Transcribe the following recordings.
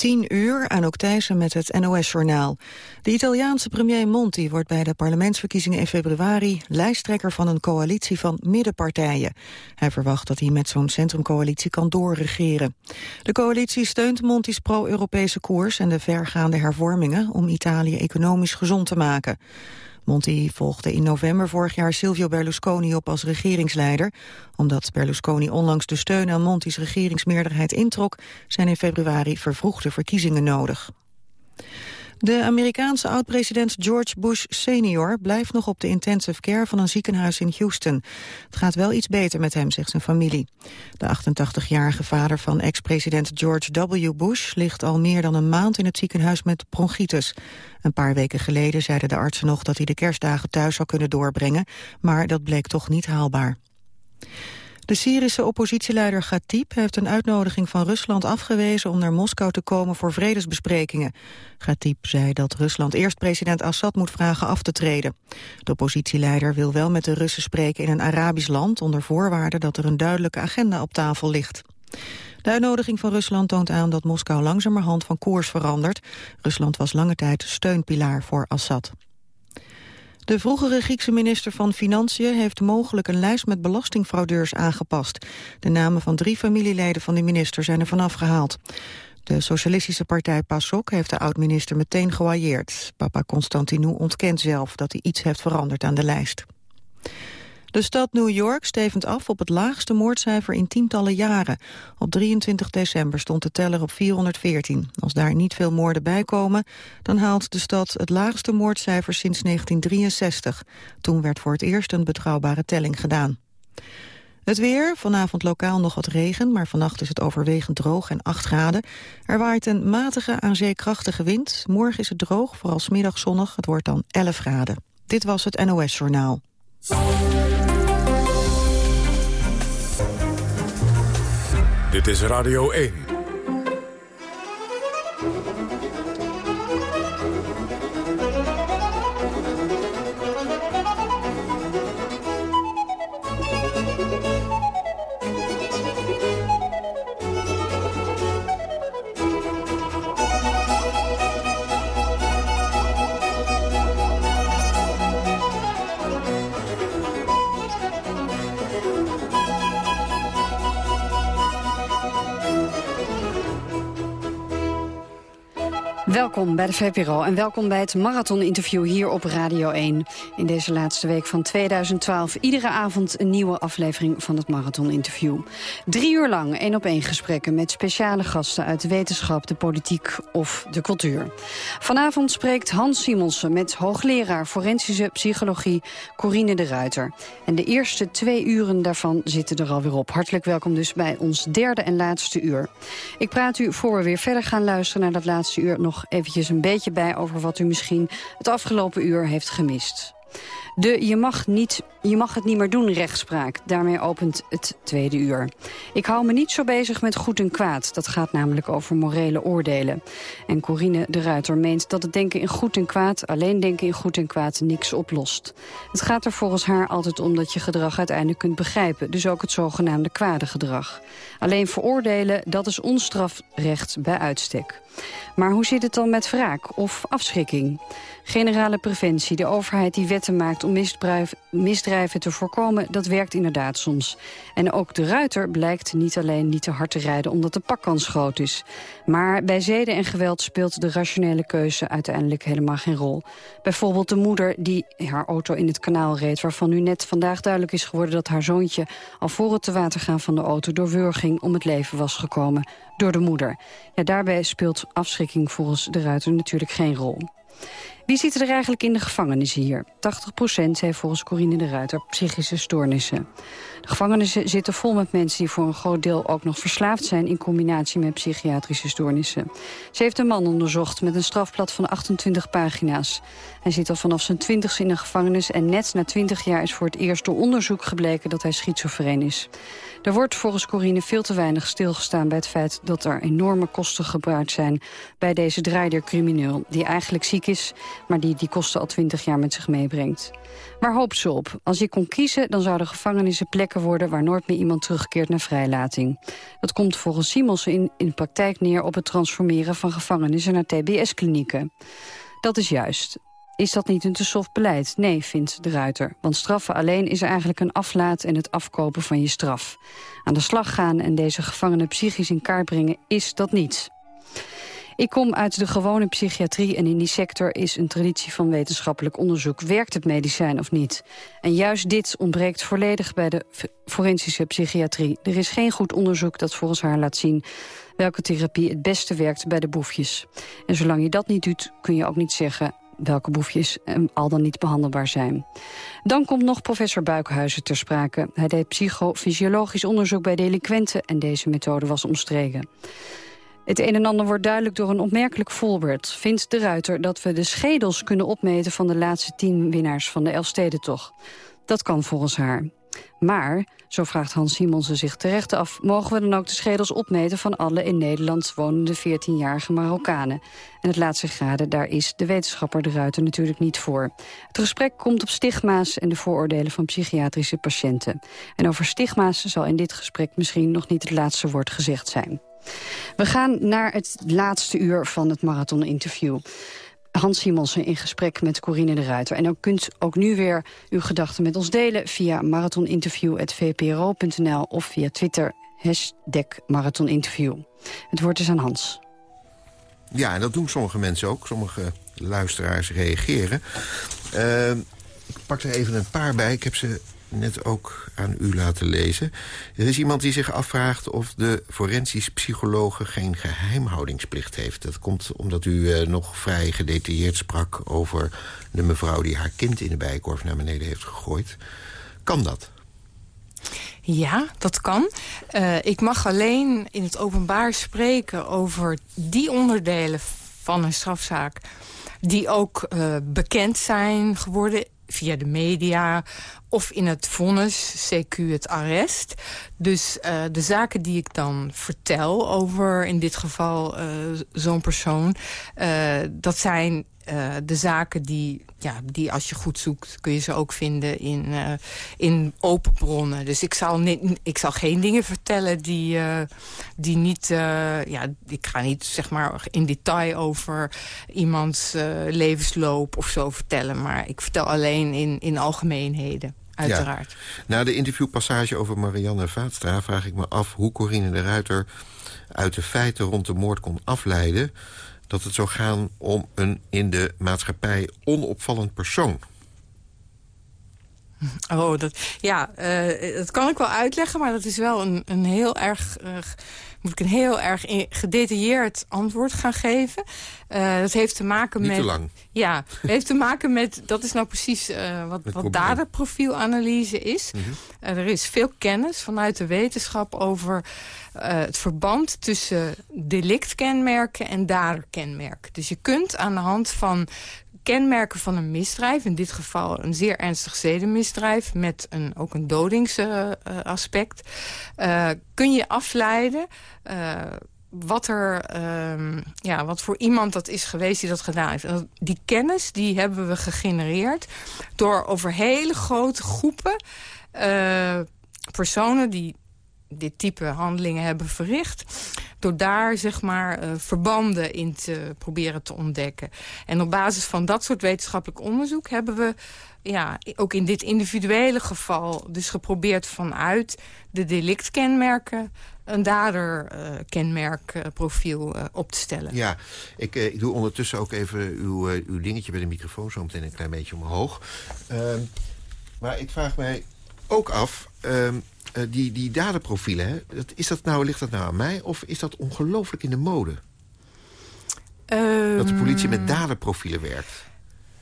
10 uur, aan ook Thijssen met het NOS-journaal. De Italiaanse premier Monti wordt bij de parlementsverkiezingen in februari lijsttrekker van een coalitie van middenpartijen. Hij verwacht dat hij met zo'n centrumcoalitie kan doorregeren. De coalitie steunt Monti's pro-Europese koers en de vergaande hervormingen om Italië economisch gezond te maken. Monti volgde in november vorig jaar Silvio Berlusconi op als regeringsleider. Omdat Berlusconi onlangs de steun aan Monti's regeringsmeerderheid introk... zijn in februari vervroegde verkiezingen nodig. De Amerikaanse oud-president George Bush senior blijft nog op de intensive care van een ziekenhuis in Houston. Het gaat wel iets beter met hem, zegt zijn familie. De 88-jarige vader van ex-president George W. Bush ligt al meer dan een maand in het ziekenhuis met bronchitis. Een paar weken geleden zeiden de artsen nog dat hij de kerstdagen thuis zou kunnen doorbrengen, maar dat bleek toch niet haalbaar. De Syrische oppositieleider Ghatib heeft een uitnodiging van Rusland afgewezen om naar Moskou te komen voor vredesbesprekingen. Ghatib zei dat Rusland eerst president Assad moet vragen af te treden. De oppositieleider wil wel met de Russen spreken in een Arabisch land onder voorwaarde dat er een duidelijke agenda op tafel ligt. De uitnodiging van Rusland toont aan dat Moskou langzamerhand van koers verandert. Rusland was lange tijd steunpilaar voor Assad. De vroegere Griekse minister van Financiën heeft mogelijk een lijst met belastingfraudeurs aangepast. De namen van drie familieleden van de minister zijn er vanaf gehaald. De socialistische partij PASOK heeft de oud-minister meteen gewailleerd. Papa Constantinou ontkent zelf dat hij iets heeft veranderd aan de lijst. De stad New York stevend af op het laagste moordcijfer in tientallen jaren. Op 23 december stond de teller op 414. Als daar niet veel moorden bij komen, dan haalt de stad het laagste moordcijfer sinds 1963. Toen werd voor het eerst een betrouwbare telling gedaan. Het weer, vanavond lokaal nog wat regen, maar vannacht is het overwegend droog en 8 graden. Er waait een matige aan zee krachtige wind. Morgen is het droog, vooral smiddag zonnig. Het wordt dan 11 graden. Dit was het NOS Journaal. Dit is Radio 1. Welkom bij de VPRO en welkom bij het marathoninterview hier op Radio 1. In deze laatste week van 2012 iedere avond een nieuwe aflevering van het marathoninterview. Drie uur lang één op één gesprekken met speciale gasten uit de wetenschap, de politiek of de cultuur. Vanavond spreekt Hans Simonsen met hoogleraar forensische psychologie Corine de Ruiter. En de eerste twee uren daarvan zitten er alweer op. Hartelijk welkom dus bij ons derde en laatste uur. Ik praat u voor we weer verder gaan luisteren naar dat laatste uur nog eventjes een beetje bij over wat u misschien het afgelopen uur heeft gemist. De je mag, niet, je mag het niet meer doen rechtspraak. Daarmee opent het tweede uur. Ik hou me niet zo bezig met goed en kwaad. Dat gaat namelijk over morele oordelen. En Corine de Ruiter meent dat het denken in goed en kwaad... alleen denken in goed en kwaad niks oplost. Het gaat er volgens haar altijd om dat je gedrag uiteindelijk kunt begrijpen. Dus ook het zogenaamde kwade gedrag. Alleen veroordelen, dat is onstrafrecht bij uitstek. Maar hoe zit het dan met wraak of afschrikking? Generale preventie, de overheid die wetten maakt misdrijven te voorkomen, dat werkt inderdaad soms. En ook de ruiter blijkt niet alleen niet te hard te rijden omdat de pakkans groot is. Maar bij zeden en geweld speelt de rationele keuze uiteindelijk helemaal geen rol. Bijvoorbeeld de moeder die haar auto in het kanaal reed... waarvan nu net vandaag duidelijk is geworden dat haar zoontje... al voor het te water gaan van de auto door wurging om het leven was gekomen door de moeder. Ja, daarbij speelt afschrikking volgens de ruiter natuurlijk geen rol. Wie zit er eigenlijk in de gevangenis hier? 80% heeft volgens Corine de Ruiter psychische stoornissen. De gevangenissen zitten vol met mensen die voor een groot deel ook nog verslaafd zijn... in combinatie met psychiatrische stoornissen. Ze heeft een man onderzocht met een strafblad van 28 pagina's. Hij zit al vanaf zijn twintigste in een gevangenis... en net na 20 jaar is voor het eerst door onderzoek gebleken dat hij schizofreen is. Er wordt volgens Corine veel te weinig stilgestaan bij het feit... dat er enorme kosten gebruikt zijn bij deze draaider crimineel... die eigenlijk ziek is, maar die die kosten al twintig jaar met zich meebrengt. Waar hoopt ze op? Als je kon kiezen, dan zouden gevangenissen plekken worden... waar nooit meer iemand terugkeert naar vrijlating. Dat komt volgens Simons in, in de praktijk neer op het transformeren van gevangenissen naar TBS-klinieken. Dat is juist. Is dat niet een te soft beleid? Nee, vindt de Ruiter. Want straffen alleen is eigenlijk een aflaat en het afkopen van je straf. Aan de slag gaan en deze gevangenen psychisch in kaart brengen is dat niet. Ik kom uit de gewone psychiatrie en in die sector is een traditie van wetenschappelijk onderzoek. Werkt het medicijn of niet? En juist dit ontbreekt volledig bij de forensische psychiatrie. Er is geen goed onderzoek dat volgens haar laat zien welke therapie het beste werkt bij de boefjes. En zolang je dat niet doet, kun je ook niet zeggen welke boefjes al dan niet behandelbaar zijn. Dan komt nog professor Buikhuizen ter sprake. Hij deed psychofysiologisch onderzoek bij delinquenten en deze methode was omstreden. Het een en ander wordt duidelijk door een opmerkelijk voorbeeld. Vindt de Ruiter dat we de schedels kunnen opmeten... van de laatste tien winnaars van de Elfstedentocht. Dat kan volgens haar. Maar, zo vraagt Hans Simonsen zich terecht af... mogen we dan ook de schedels opmeten van alle in Nederland wonende 14-jarige Marokkanen. En het laatste graden, daar is de wetenschapper de Ruiter natuurlijk niet voor. Het gesprek komt op stigma's en de vooroordelen van psychiatrische patiënten. En over stigma's zal in dit gesprek misschien nog niet het laatste woord gezegd zijn. We gaan naar het laatste uur van het marathon-interview. Hans Simonsen in gesprek met Corine de Ruiter. En u kunt ook nu weer uw gedachten met ons delen... via marathoninterview.vpro.nl of via Twitter, hashtag marathoninterview. Het woord is aan Hans. Ja, en dat doen sommige mensen ook. Sommige luisteraars reageren. Uh, ik pak er even een paar bij. Ik heb ze net ook aan u laten lezen. Er is iemand die zich afvraagt of de forensisch psychologe geen geheimhoudingsplicht heeft. Dat komt omdat u uh, nog vrij gedetailleerd sprak over de mevrouw die haar kind in de bijkorf naar beneden heeft gegooid. Kan dat? Ja, dat kan. Uh, ik mag alleen in het openbaar spreken over die onderdelen van een strafzaak... die ook uh, bekend zijn geworden via de media of in het vonnis, CQ het arrest. Dus uh, de zaken die ik dan vertel over in dit geval uh, zo'n persoon... Uh, dat zijn uh, de zaken die, ja, die als je goed zoekt... kun je ze ook vinden in, uh, in open bronnen. Dus ik zal, niet, ik zal geen dingen vertellen die, uh, die niet... ja, ik ga niet zeg maar in detail over iemands levensloop of zo vertellen. Maar ik vertel alleen in, in algemeenheden. Uiteraard. Ja. Na de interviewpassage over Marianne Vaatstra vraag ik me af... hoe Corine de Ruiter uit de feiten rond de moord kon afleiden dat het zou gaan om een in de maatschappij onopvallend persoon. Oh, dat, ja, uh, dat kan ik wel uitleggen, maar dat is wel een, een heel erg... Uh, moet ik een heel erg gedetailleerd antwoord gaan geven. Uh, dat heeft te maken Niet met... te lang. Ja, heeft te maken met... Dat is nou precies uh, wat, wat daderprofielanalyse is. Mm -hmm. uh, er is veel kennis vanuit de wetenschap over het verband tussen delictkenmerken en daderkenmerken. Dus je kunt aan de hand van kenmerken van een misdrijf... in dit geval een zeer ernstig zedenmisdrijf... met een, ook een dodingsaspect... Uh, kun je afleiden... Uh, wat, er, uh, ja, wat voor iemand dat is geweest die dat gedaan heeft. Die kennis die hebben we gegenereerd... door over hele grote groepen uh, personen... die dit type handelingen hebben verricht... door daar zeg maar uh, verbanden in te proberen te ontdekken. En op basis van dat soort wetenschappelijk onderzoek... hebben we ja, ook in dit individuele geval dus geprobeerd vanuit de delictkenmerken een daderkenmerkprofiel uh, uh, op te stellen. Ja, ik, ik doe ondertussen ook even uw, uw dingetje bij de microfoon... zo meteen een klein beetje omhoog. Ehm, maar ik vraag mij ook af... Ehm, uh, die, die daderprofielen, hè, dat, is dat nou, ligt dat nou aan mij? Of is dat ongelooflijk in de mode? Um... Dat de politie met daderprofielen werkt?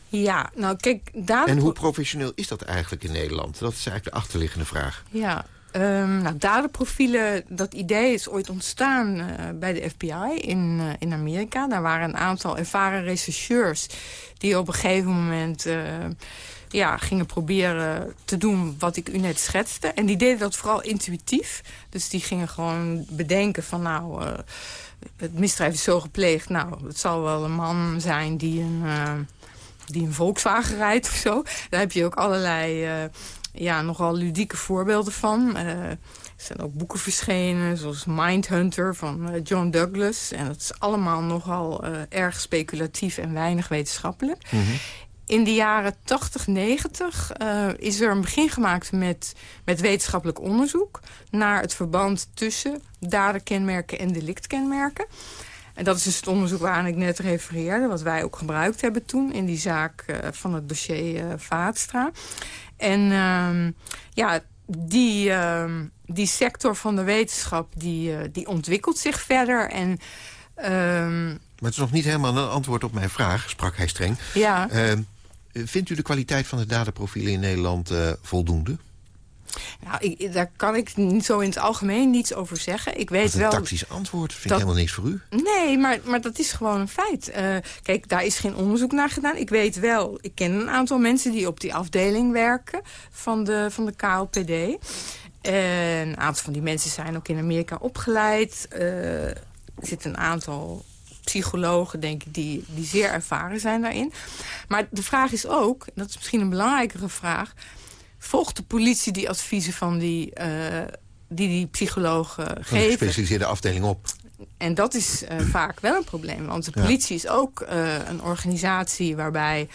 Ja, nou kijk... Daderpro... En hoe professioneel is dat eigenlijk in Nederland? Dat is eigenlijk de achterliggende vraag. Ja, Um, nou, daderprofielen, dat idee is ooit ontstaan uh, bij de FBI in, uh, in Amerika. Daar waren een aantal ervaren rechercheurs die op een gegeven moment... Uh, ja, gingen proberen te doen wat ik u net schetste. En die deden dat vooral intuïtief. Dus die gingen gewoon bedenken van nou, uh, het misdrijf is zo gepleegd. Nou, het zal wel een man zijn die een, uh, die een Volkswagen rijdt of zo. Daar heb je ook allerlei ja, nogal ludieke voorbeelden van. er zijn ook boeken verschenen, zoals Mindhunter van John Douglas. En dat is allemaal nogal erg speculatief en weinig wetenschappelijk. Mhm in de jaren 80, 90 uh, is er een begin gemaakt met, met wetenschappelijk onderzoek... naar het verband tussen daderkenmerken en delictkenmerken. En dat is dus het onderzoek waaraan ik net refereerde... wat wij ook gebruikt hebben toen in die zaak uh, van het dossier uh, Vaatstra. En uh, ja, die, ehm, die sector van de wetenschap die, die ontwikkelt zich verder... en ehm, maar het is nog niet helemaal een antwoord op mijn vraag, sprak hij streng. Ja. Ehm, Vindt u de kwaliteit van de dataprofielen in Nederland uh, voldoende? Nou, ik, daar kan ik niet zo in het algemeen niets over zeggen. Ik weet een wel. tactisch antwoord vind ik helemaal niks voor u. Nee, maar, maar dat is gewoon een feit. Uh, kijk, daar is geen onderzoek naar gedaan. Ik weet wel, ik ken een aantal mensen die op die afdeling werken van de, van de KLPD. En een aantal van die mensen zijn ook in Amerika opgeleid. Uh, er zitten een aantal psychologen, denk ik, die, die zeer ervaren zijn daarin. Maar de vraag is ook, dat is misschien een belangrijkere vraag... volgt de politie die adviezen van die, uh, die, die psychologen geven? Een gespecialiseerde afdeling op. En dat is uh, vaak wel een probleem. Want de politie is ook uh, een organisatie waarbij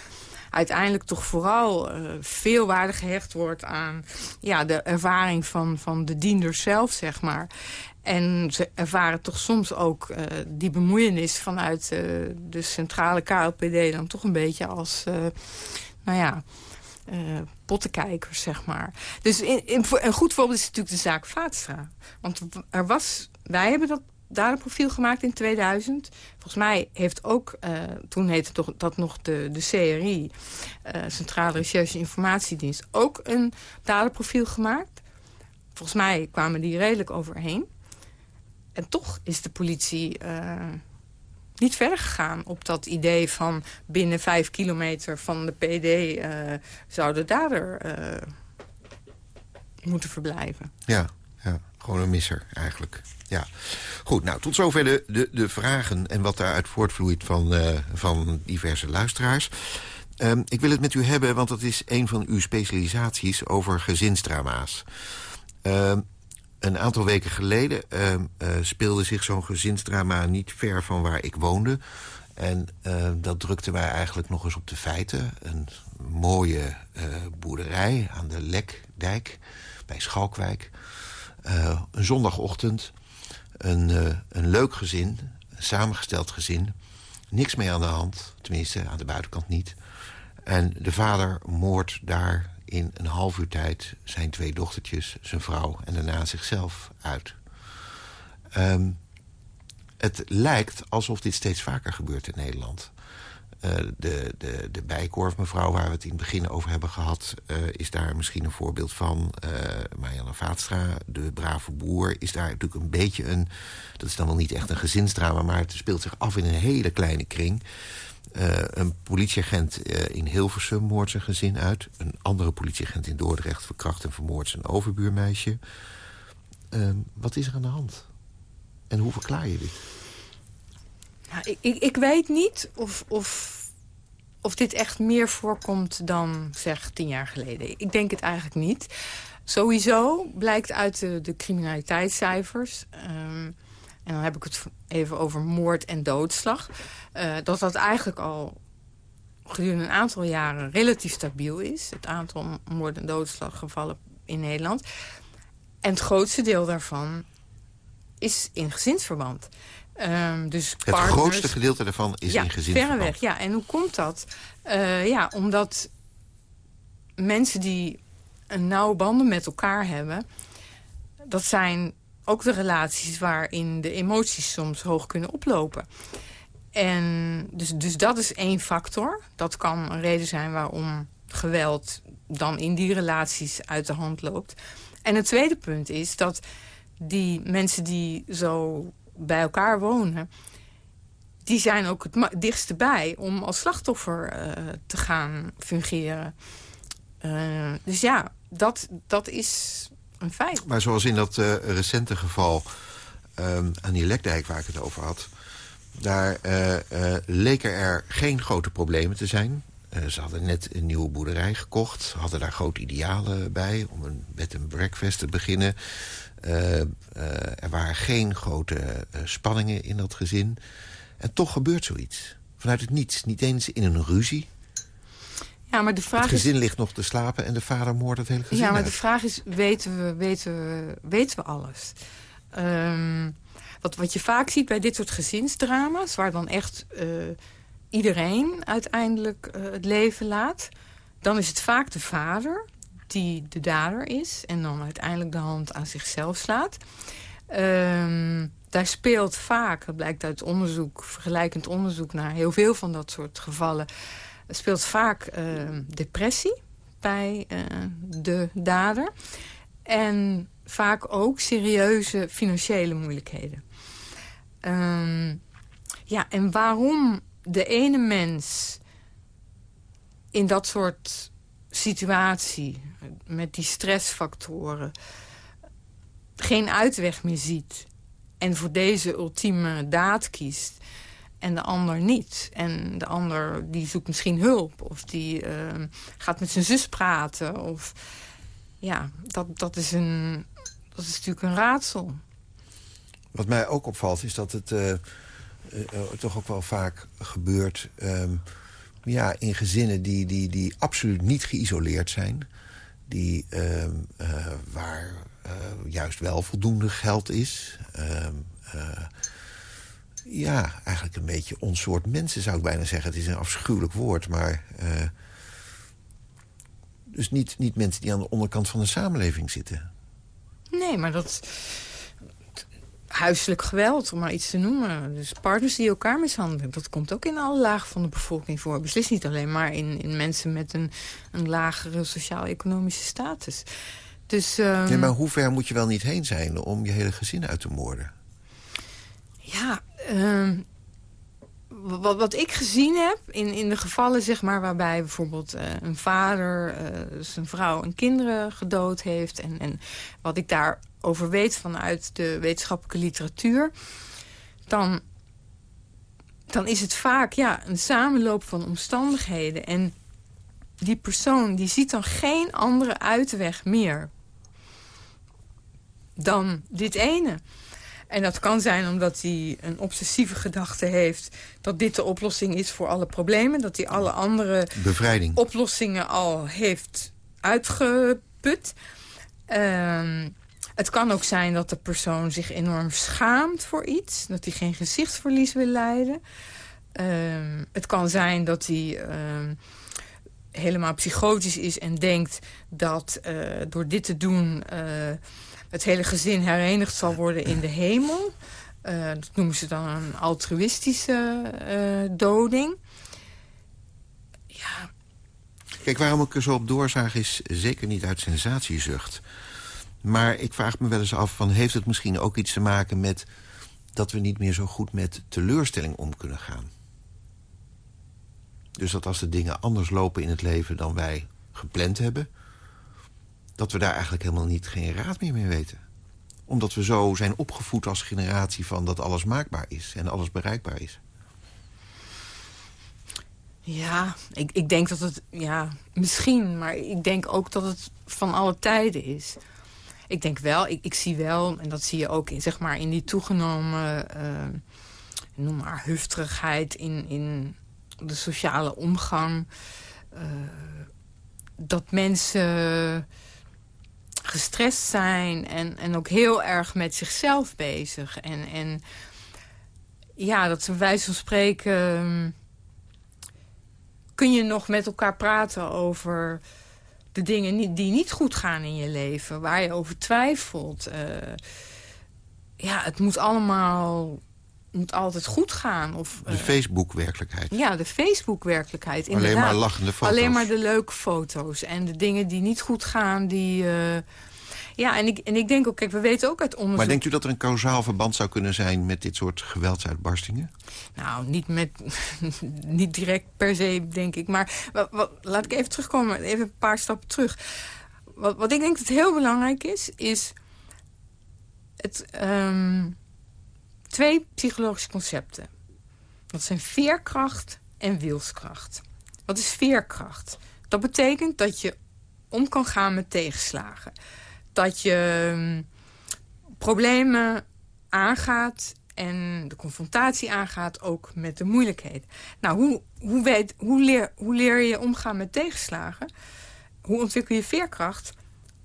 uiteindelijk toch vooral uh, veel waarde gehecht wordt aan ja, de ervaring van, van de diender zelf, zeg maar. En ze ervaren toch soms ook uh, die bemoeienis vanuit uh, de centrale KLPD... dan toch een beetje als, uh, nou ja, pottenkijkers, zeg maar. Dus in, in, een goed voorbeeld is natuurlijk de zaak Vaatstra. Want er was, wij hebben dat daderprofiel gemaakt in 2000. Volgens mij heeft ook, toen heette toch, dat nog de, de CRI... Centrale Recherche Informatiedienst, ook een daderprofiel gemaakt. Volgens mij kwamen die redelijk overheen. En toch is de politie uh, niet verder gegaan op dat idee van... binnen vijf kilometer van de PD uh, zou de dader uh, moeten verblijven. Ja, ja, gewoon een misser eigenlijk. Ja. Goed, nou, tot zover de, de, de vragen en wat daaruit voortvloeit van, van diverse luisteraars. Um, ik wil het met u hebben, want dat is een van uw specialisaties over gezinsdrama's. Uh, een aantal weken geleden uh, uh, speelde zich zo'n gezinsdrama niet ver van waar ik woonde. En uh, dat drukte mij eigenlijk nog eens op de feiten. Een mooie boerderij aan de Lekdijk bij Schalkwijk. Een zondagochtend. Een, een leuk gezin, een samengesteld gezin. Niks mee aan de hand, tenminste aan de buitenkant niet. En de vader moordt daar in een half uur tijd zijn twee dochtertjes, zijn vrouw en daarna zichzelf uit. Um, het lijkt alsof dit steeds vaker gebeurt in Nederland. Uh, de, de, de bijkorf mevrouw waar we het in het begin over hebben gehad... Uh, is daar misschien een voorbeeld van. Uh, Marianne Vaatstra, de brave boer, is daar natuurlijk een beetje een... dat is dan wel niet echt een gezinsdrama... maar het speelt zich af in een hele kleine kring. Een politieagent in Hilversum moordt zijn gezin uit. Een andere politieagent in Dordrecht verkracht en vermoordt zijn overbuurmeisje. Wat is er aan de hand? En hoe verklaar je dit? Ja, ik, ik, weet niet of, of, of dit echt meer voorkomt dan zeg tien jaar geleden. Ik denk het eigenlijk niet. Sowieso blijkt uit de, criminaliteitscijfers... Ehm, en dan heb ik het even over moord en doodslag... Uh, dat dat eigenlijk al gedurende een aantal jaren relatief stabiel is. Het aantal moord- en doodslaggevallen in Nederland. En het grootste deel daarvan is in gezinsverband. Um, dus het grootste gedeelte daarvan is ja, in gezinsverband? verreweg, ja. En hoe komt dat? Uh, ja, omdat mensen die een nauwe banden met elkaar hebben... dat zijn ook de relaties waarin de emoties soms hoog kunnen oplopen. En dus, dus dat is één factor. Dat kan een reden zijn waarom geweld dan in die relaties uit de hand loopt. En het tweede punt is dat die mensen die zo bij elkaar wonen... die zijn ook het dichtste bij om als slachtoffer uh, te gaan fungeren. Uh, dus ja, dat, dat is een feit. Maar zoals in dat uh, recente geval um, aan die Lekdijk waar ik het over had... daar leken er geen grote problemen te zijn. ze hadden net een nieuwe boerderij gekocht. Hadden daar grote idealen bij om een bed and breakfast te beginnen. Er waren geen grote spanningen in dat gezin. En toch gebeurt zoiets. Vanuit het niets. Niet eens in een ruzie. Ja, maar de vraag het gezin ligt nog te slapen en de vader moordt het hele gezin Ja, maar de vraag is, weten we, weten we, weten we alles? Ehm, wat, wat je vaak ziet bij dit soort gezinsdrama's... waar dan echt iedereen uiteindelijk het leven laat... dan is het vaak de vader die de dader is... en dan uiteindelijk de hand aan zichzelf slaat. Um, daar speelt vaak, dat blijkt uit onderzoek... vergelijkend onderzoek naar heel veel van dat soort gevallen... speelt vaak uh, depressie bij uh, de dader. En vaak ook serieuze financiële moeilijkheden. Um, ja, en waarom de ene mens in dat soort situatie... met die stressfactoren geen uitweg meer ziet en voor deze ultieme daad kiest en de ander niet. En de ander die zoekt misschien hulp of die uh, gaat met zijn zus praten. Of, ja, dat, dat, is een, dat is natuurlijk een raadsel. Wat mij ook opvalt is dat het uh, uh, toch ook wel vaak gebeurt... Um, ja, in gezinnen die, die, die absoluut niet geïsoleerd zijn. Die, ehm, waar uh, juist wel voldoende geld is. Uh, uh, ja, eigenlijk een beetje ons soort mensen zou ik bijna zeggen. Het is een afschuwelijk woord, maar... Eh, dus niet, niet mensen die aan de onderkant van de samenleving zitten. Nee, maar dat... Huiselijk geweld, om maar iets te noemen. Dus partners die elkaar mishandelen. Dat komt ook in alle lagen van de bevolking voor. Beslist niet alleen maar in, in mensen met een, een lagere sociaal-economische status. Dus, um... nee, maar hoe ver moet je wel niet heen zijn om je hele gezin uit te moorden? Ja, um, wat, ik gezien heb in, in de gevallen zeg maar, waarbij bijvoorbeeld uh, een vader uh, zijn vrouw en kinderen gedood heeft... En, en wat ik daarover weet vanuit de wetenschappelijke literatuur... dan, dan is het vaak ja, een samenloop van omstandigheden. En die persoon die ziet dan geen andere uitweg meer dan dit ene. En dat kan zijn omdat hij een obsessieve gedachte heeft... dat dit de oplossing is voor alle problemen. Dat hij alle andere Bevrijding. oplossingen al heeft uitgeput. Uh, het kan ook zijn dat de persoon zich enorm schaamt voor iets. Dat hij geen gezichtsverlies wil lijden. Uh, het kan zijn dat hij ehm, helemaal psychotisch is en denkt dat uh, door dit te doen... Het hele gezin herenigd zal worden in de hemel. Uh, dat noemen ze dan een altruïstische uh, doding. Ja. Kijk, waarom ik er zo op doorzaag is zeker niet uit sensatiezucht. Maar ik vraag me wel eens af, van, heeft het misschien ook iets te maken met... dat we niet meer zo goed met teleurstelling om kunnen gaan? Dus dat als de dingen anders lopen in het leven dan wij gepland hebben dat we daar eigenlijk helemaal niet geen raad meer mee weten. Omdat we zo zijn opgevoed als generatie van dat alles maakbaar is en alles bereikbaar is. Ja, ik, ik denk dat het, ja, misschien, maar ik denk ook dat het van alle tijden is. Ik denk wel, ik, ik zie wel, en dat zie je ook in, zeg maar, in die toegenomen, uh, noem maar, hufterigheid in, in de sociale omgang. Uh, dat mensen gestrest zijn en, en ook heel erg met zichzelf bezig. En, en ja, dat ze wijze van spreken... Ehm, kun je nog met elkaar praten over de dingen die niet goed gaan in je leven. Waar je over twijfelt. Uh, ja, het moet allemaal moet altijd goed gaan. Of, de uh, Facebook-werkelijkheid. Ja, de Facebook-werkelijkheid. Alleen maar lachende foto's. Alleen maar de leuke foto's. En de dingen die niet goed gaan, die... Uh, ja, en ik, en ik denk ook, kijk, we weten ook uit onderzoek... Maar denkt u dat er een kausaal verband zou kunnen zijn met dit soort geweldsuitbarstingen? Nou, niet, met, niet direct per se, denk ik. Maar wat, wat, laat ik even terugkomen, even een paar stappen terug. Wat, wat ik denk dat heel belangrijk is, is... Het, um, twee psychologische concepten. Dat zijn veerkracht en wilskracht. Wat is veerkracht? Dat betekent dat je om kan gaan met tegenslagen. Dat je um, problemen aangaat en de confrontatie aangaat ook met de moeilijkheid. Nou, hoe, hoe, hoe, leer, hoe leer je omgaan met tegenslagen? Hoe ontwikkel je veerkracht?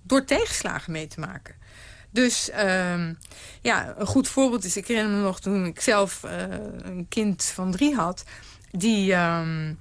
Door tegenslagen mee te maken. Dus um, ja, een goed voorbeeld is, ik herinner me nog toen ik zelf uh, een kind van drie had... die, um,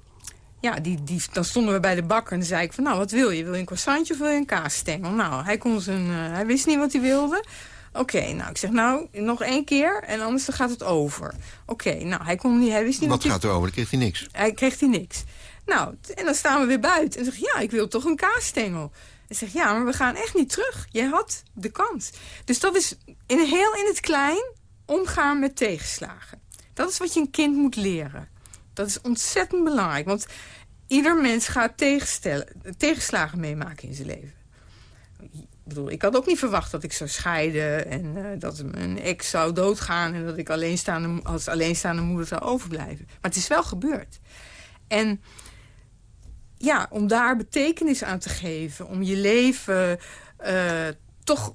ja, die, die, dan stonden we bij de bakker en dan zei ik van... nou, wat wil je? Wil je een croissantje of wil je een kaasstengel? Nou, hij, kon zijn, uh, hij wist niet wat hij wilde. Oké, nou, ik zeg nou, nog één keer en anders dan gaat het over. Oké, nou, hij, kon niet, hij wist niet wat... Wat gaat er over? Dan kreeg hij niks. Hij kreeg hij niks. Nou, en dan staan we weer buiten en zeg ja, ik wil toch een kaasstengel. En zeg ja, maar we gaan echt niet terug. Jij had de kans. Dus dat is in heel in het klein omgaan met tegenslagen. Dat is wat je een kind moet leren. Dat is ontzettend belangrijk, want ieder mens gaat tegenslagen meemaken in zijn leven. Ik bedoel, ik had ook niet verwacht dat ik zou scheiden... en uh, dat mijn ex zou doodgaan... en dat ik alleenstaande, als alleenstaande moeder zou overblijven. Maar het is wel gebeurd. En ja, om daar betekenis aan te geven... om je leven uh, toch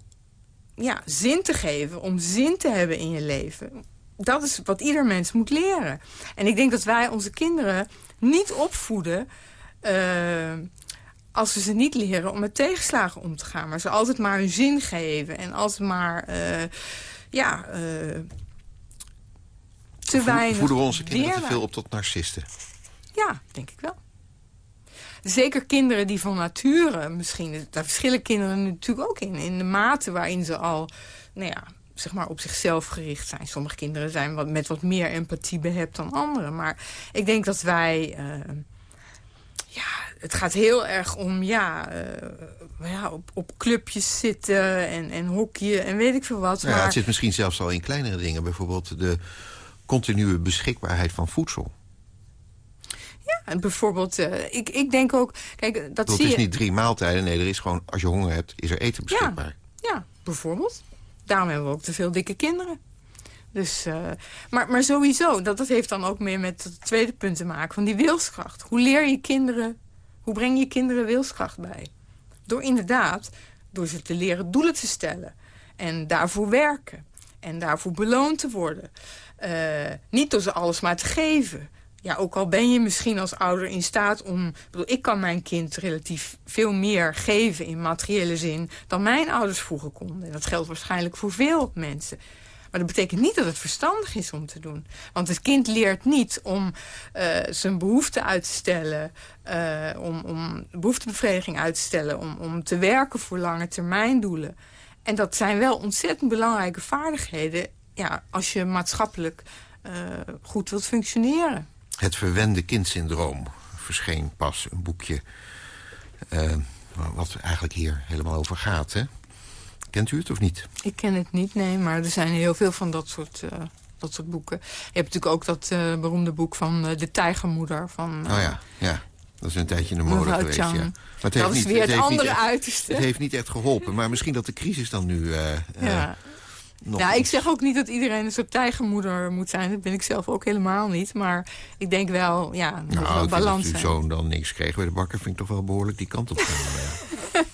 ja, zin te geven, om zin te hebben in je leven... dat is wat ieder mens moet leren. En ik denk dat wij onze kinderen niet opvoeden... Uh, als we ze niet leren om met tegenslagen om te gaan. Maar ze altijd maar hun zin geven. En altijd maar, uh, ja, te weinig Voeden we onze kinderen te veel op tot narcisten? Ja, denk ik wel. Zeker kinderen die van nature misschien... Daar verschillen kinderen natuurlijk ook in. In de mate waarin ze al, nou ja, zeg maar op zichzelf gericht zijn. Sommige kinderen zijn wat, met wat meer empathie behept dan anderen. Maar ik denk dat wij... Uh, ja, het gaat heel erg om ja, uh, ja op, op clubjes zitten en, en hockeyen en weet ik veel wat. Nou ja, het zit misschien zelfs al in kleinere dingen. Bijvoorbeeld de continue beschikbaarheid van voedsel. Ja, en bijvoorbeeld, uh, ik, ik denk ook... Kijk, dat zie het is je... niet drie maaltijden. Nee, er is gewoon, als je honger hebt, is er eten beschikbaar. Ja, ja bijvoorbeeld. Daarom hebben we ook te veel dikke kinderen. Dus, uh, maar, maar sowieso, dat, dat heeft dan ook meer met het tweede punt te maken. Van die wilskracht. Hoe leer je kinderen hoe breng je kinderen wilskracht bij? Door inderdaad, door ze te leren doelen te stellen. En daarvoor werken. En daarvoor beloond te worden. Uh, niet door ze alles maar te geven. Ja, ook al ben je misschien als ouder in staat om... Ik, bedoel, ik kan mijn kind relatief veel meer geven in materiële zin... dan mijn ouders vroeger konden. En dat geldt waarschijnlijk voor veel mensen. Maar dat betekent niet dat het verstandig is om te doen. Want het kind leert niet om uh, zijn behoefte uit te stellen... Uh, om, om behoeftebevrediging uit te stellen... Om, om te werken voor lange termijn doelen. En dat zijn wel ontzettend belangrijke vaardigheden... Ja, als je maatschappelijk uh, goed wilt functioneren. Het verwende kindsyndroom verscheen pas een boekje... wat eigenlijk hier helemaal over gaat, hè? Kent u het of niet? Ik ken het niet, nee, maar er zijn heel veel van dat soort, uh, dat soort boeken. Je hebt natuurlijk ook dat uh, beroemde boek van De Tijgermoeder. Van, oh ja, ja. Dat is een tijdje in de mode geweest, ja. Maar het dat is niet, weer het, het andere echt, uiterste. Het heeft niet echt geholpen, maar misschien dat de crisis dan nu... ja. Nog ja, ik zeg ook niet dat iedereen een soort tijgermoeder moet zijn. Dat ben ik zelf ook helemaal niet. Maar ik denk wel, ja, nou, wel balans als uw zoon dan niks kreeg bij de bakker... vind ik toch wel behoorlijk die kant op gaan.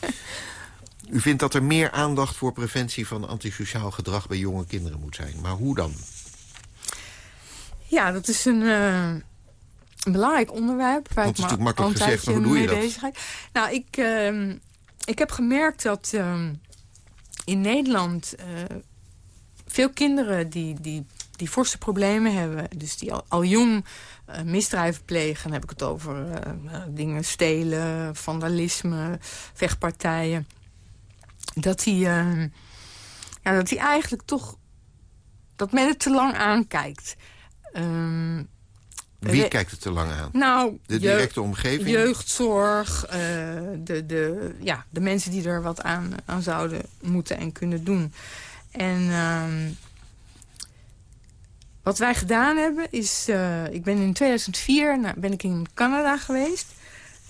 U vindt dat er meer aandacht voor preventie van antisociaal gedrag bij jonge kinderen moet zijn. Maar hoe dan? Ja, dat is een, uh, een belangrijk onderwerp. Waar is natuurlijk makkelijk gezegd, maar hoe doe je dat? Bezigheid. Nou, ik, uh, ik heb gemerkt dat uh, in Nederland veel kinderen die, die, die forse problemen hebben... dus die al, al jong misdrijven plegen, dan heb ik het over dingen stelen, vandalisme, vechtpartijen dat uh, ja, dat hij eigenlijk toch... dat men het te lang aankijkt. Um, Wie kijkt het te lang aan? Nou, de directe omgeving? Jeugdzorg, uh, de, de, ja, de mensen die er wat aan, aan zouden moeten en kunnen doen. En um, wat wij gedaan hebben is... Uh, ik ben in 2004 nou, ben ik in Canada geweest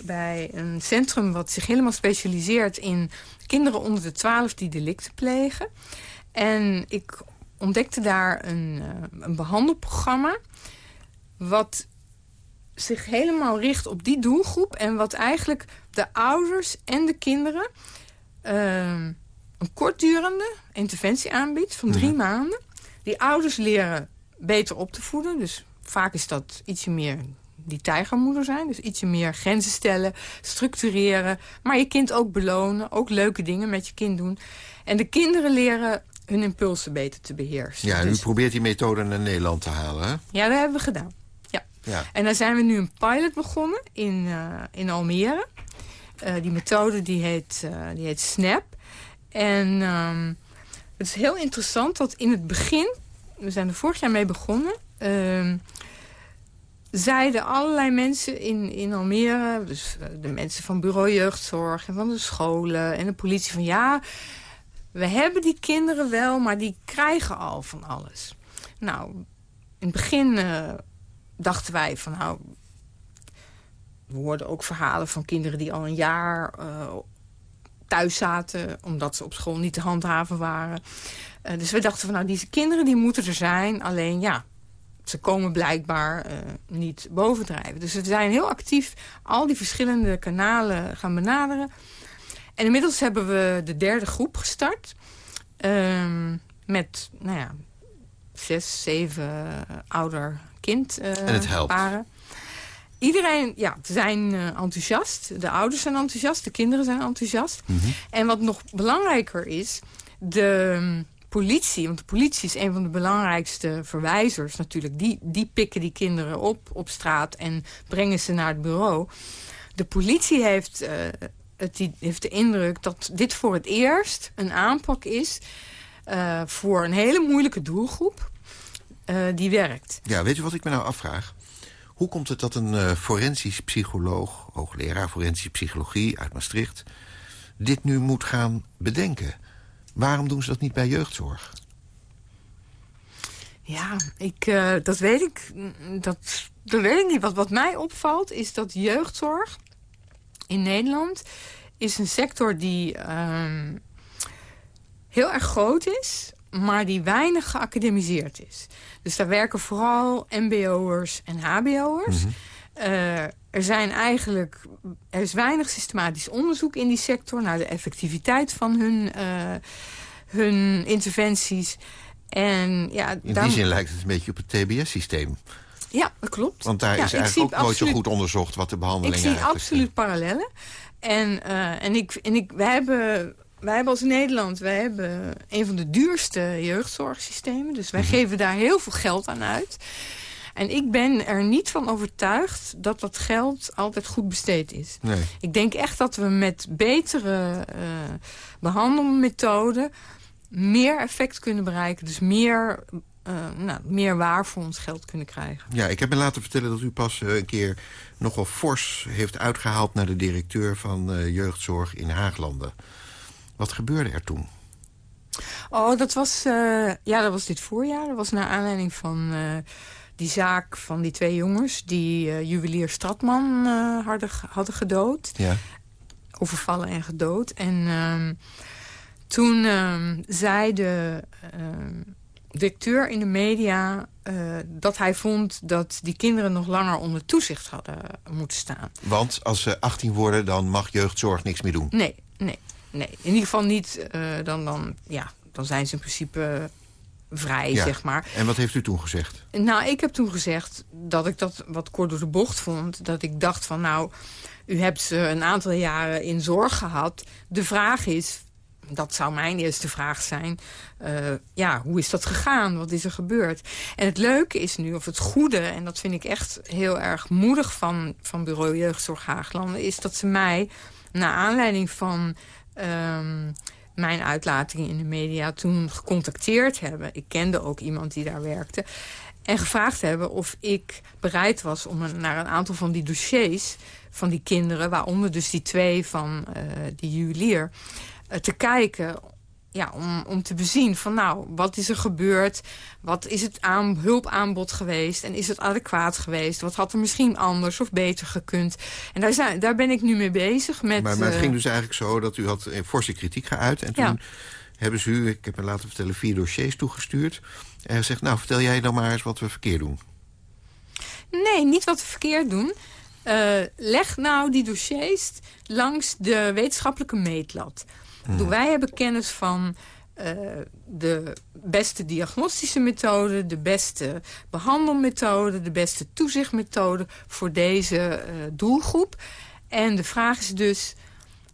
bij een centrum wat zich helemaal specialiseert in kinderen onder de 12 die delicten plegen. En ik ontdekte daar een, uh, een behandelprogramma... wat zich helemaal richt op die doelgroep... en wat eigenlijk de ouders en de kinderen... Ehm, een kortdurende interventie aanbiedt van drie maanden. Die ouders leren beter op te voeden. Dus vaak is dat ietsje meer die tijgermoeder zijn. Dus ietsje meer grenzen stellen, structureren. Maar je kind ook belonen, ook leuke dingen met je kind doen. En de kinderen leren hun impulsen beter te beheersen. Ja, u dus- probeert die methode naar Nederland te halen, hè? Ja, dat hebben we gedaan. Ja. ja. En dan zijn we nu een pilot begonnen in, uh, in Almere. Uh, die methode die heet, uh, die heet SNAP. En um, het is heel interessant dat in het begin... we zijn er vorig jaar mee begonnen... Uh, zeiden allerlei mensen in, in Almere... dus de mensen van bureau jeugdzorg en van de scholen en de politie... van ja, we hebben die kinderen wel, maar die krijgen al van alles. Nou, in het begin uh, dachten wij van nou... We hoorden ook verhalen van kinderen die al een jaar uh, thuis zaten... omdat ze op school niet te handhaven waren. Uh, dus we dachten van nou, deze kinderen die moeten er zijn. Alleen ja, ze komen blijkbaar uh, niet bovendrijven. Dus we zijn heel actief al die verschillende kanalen gaan benaderen. En inmiddels hebben we de derde groep gestart. Uh, met, nou ja, zes, zeven ouder kind uh, En het helpt. Paren. Iedereen, ja, zijn uh, enthousiast. De ouders zijn enthousiast, de kinderen zijn enthousiast. Mm -hmm. En wat nog belangrijker is, de politie, want de politie is een van de belangrijkste verwijzers natuurlijk. Die, die pikken die kinderen op op straat en brengen ze naar het bureau. De politie heeft, uh, het, heeft de indruk dat dit voor het eerst een aanpak is... Uh, voor een hele moeilijke doelgroep die werkt. Ja, weet je wat ik me nou afvraag? Hoe komt het dat een uh, forensisch psycholoog, hoogleraar forensische psychologie uit Maastricht... dit nu moet gaan bedenken? Waarom doen ze dat niet bij jeugdzorg? Ja, ik, uh, dat, weet ik, dat, dat weet ik niet. Wat, wat mij opvalt is dat jeugdzorg in Nederland... is een sector die uh, heel erg groot is maar die weinig geacademiseerd is. Dus daar werken vooral mbo'ers en hbo'ers. Mm uh, er, zijn eigenlijk, er is weinig systematisch onderzoek in die sector... naar de effectiviteit van hun, uh, hun interventies. En, ja, in die zin lijkt het een beetje op het TBS-systeem. Ja, dat klopt. Want daar ja, is eigenlijk ook nooit zo goed onderzocht wat de behandeling is. Ik zie absoluut parallellen. En, uh, en, ik, en ik, wij hebben wij hebben als Nederland wij hebben een van de duurste jeugdzorgsystemen. Dus wij mhm. geven daar heel veel geld aan uit. En ik ben er niet van overtuigd dat dat geld altijd goed besteed is. Nee. Ik denk echt dat we met betere uh, behandelmethoden meer effect kunnen bereiken. Dus meer, uh, nou, meer waar voor ons geld kunnen krijgen. Ja, ik heb me laten vertellen dat u pas uh, een keer nogal fors heeft uitgehaald... naar de directeur van jeugdzorg in Haaglanden. Wat gebeurde er toen? Oh, dat was, uh, ja, dat was dit voorjaar. Dat was naar aanleiding van uh, die zaak van die twee jongens... die uh, juwelier Stratman hadden, hadden gedood. Ja. Overvallen en gedood. En ehm, toen ehm, zei de ehm, directeur in de media... dat hij vond dat die kinderen nog langer onder toezicht hadden moeten staan. Want als ze 18 worden, dan mag jeugdzorg niks meer doen? Nee, nee nee. In ieder geval niet, uh, dan, dan, ja, dan zijn ze in principe vrij, zeg maar. En wat heeft u toen gezegd? Nou, ik heb toen gezegd dat ik dat wat kort door de bocht vond. Dat ik dacht van, nou, u hebt ze een aantal jaren in zorg gehad. De vraag is, dat zou mijn eerste vraag zijn. Uh, ja, hoe is dat gegaan? Wat is er gebeurd? En het leuke is nu, of het goede... en dat vind ik echt heel erg moedig van, van Bureau Jeugdzorg Haaglanden... is dat ze mij, naar aanleiding van um, mijn uitlatingen in de media toen gecontacteerd hebben. Ik kende ook iemand die daar werkte. En gevraagd hebben of ik bereid was om naar een aantal van die dossiers van die kinderen... waaronder dus die twee van uh, die juwelier, uh, te kijken ja, om, om te bezien van nou, wat is er gebeurd? Wat is het aan, hulpaanbod geweest? En is het adequaat geweest? Wat had er misschien anders of beter gekund? En daar, zijn, daar ben ik nu mee bezig. Met, maar, maar het ging dus eigenlijk zo dat u had een forse kritiek geuit. En toen ja. hebben ze u, ik heb me laten vertellen, vier dossiers toegestuurd. En gezegd, nou, vertel jij dan maar eens wat we verkeerd doen. Nee, niet wat we verkeerd doen. Uh, leg nou die dossiers langs de wetenschappelijke meetlat. Wij hebben kennis van uh, de beste diagnostische methode... de beste behandelmethode, de beste toezichtmethode... voor deze uh, doelgroep. En de vraag is dus...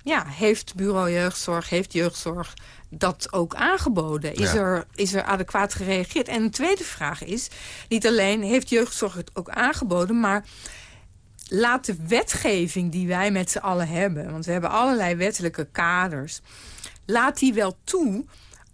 Ja, heeft bureau jeugdzorg, heeft jeugdzorg dat ook aangeboden? Is, er, is er adequaat gereageerd? En een tweede vraag is, niet alleen heeft jeugdzorg het ook aangeboden... maar laat de wetgeving die wij met z'n allen hebben... want we hebben allerlei wettelijke kaders... laat die wel toe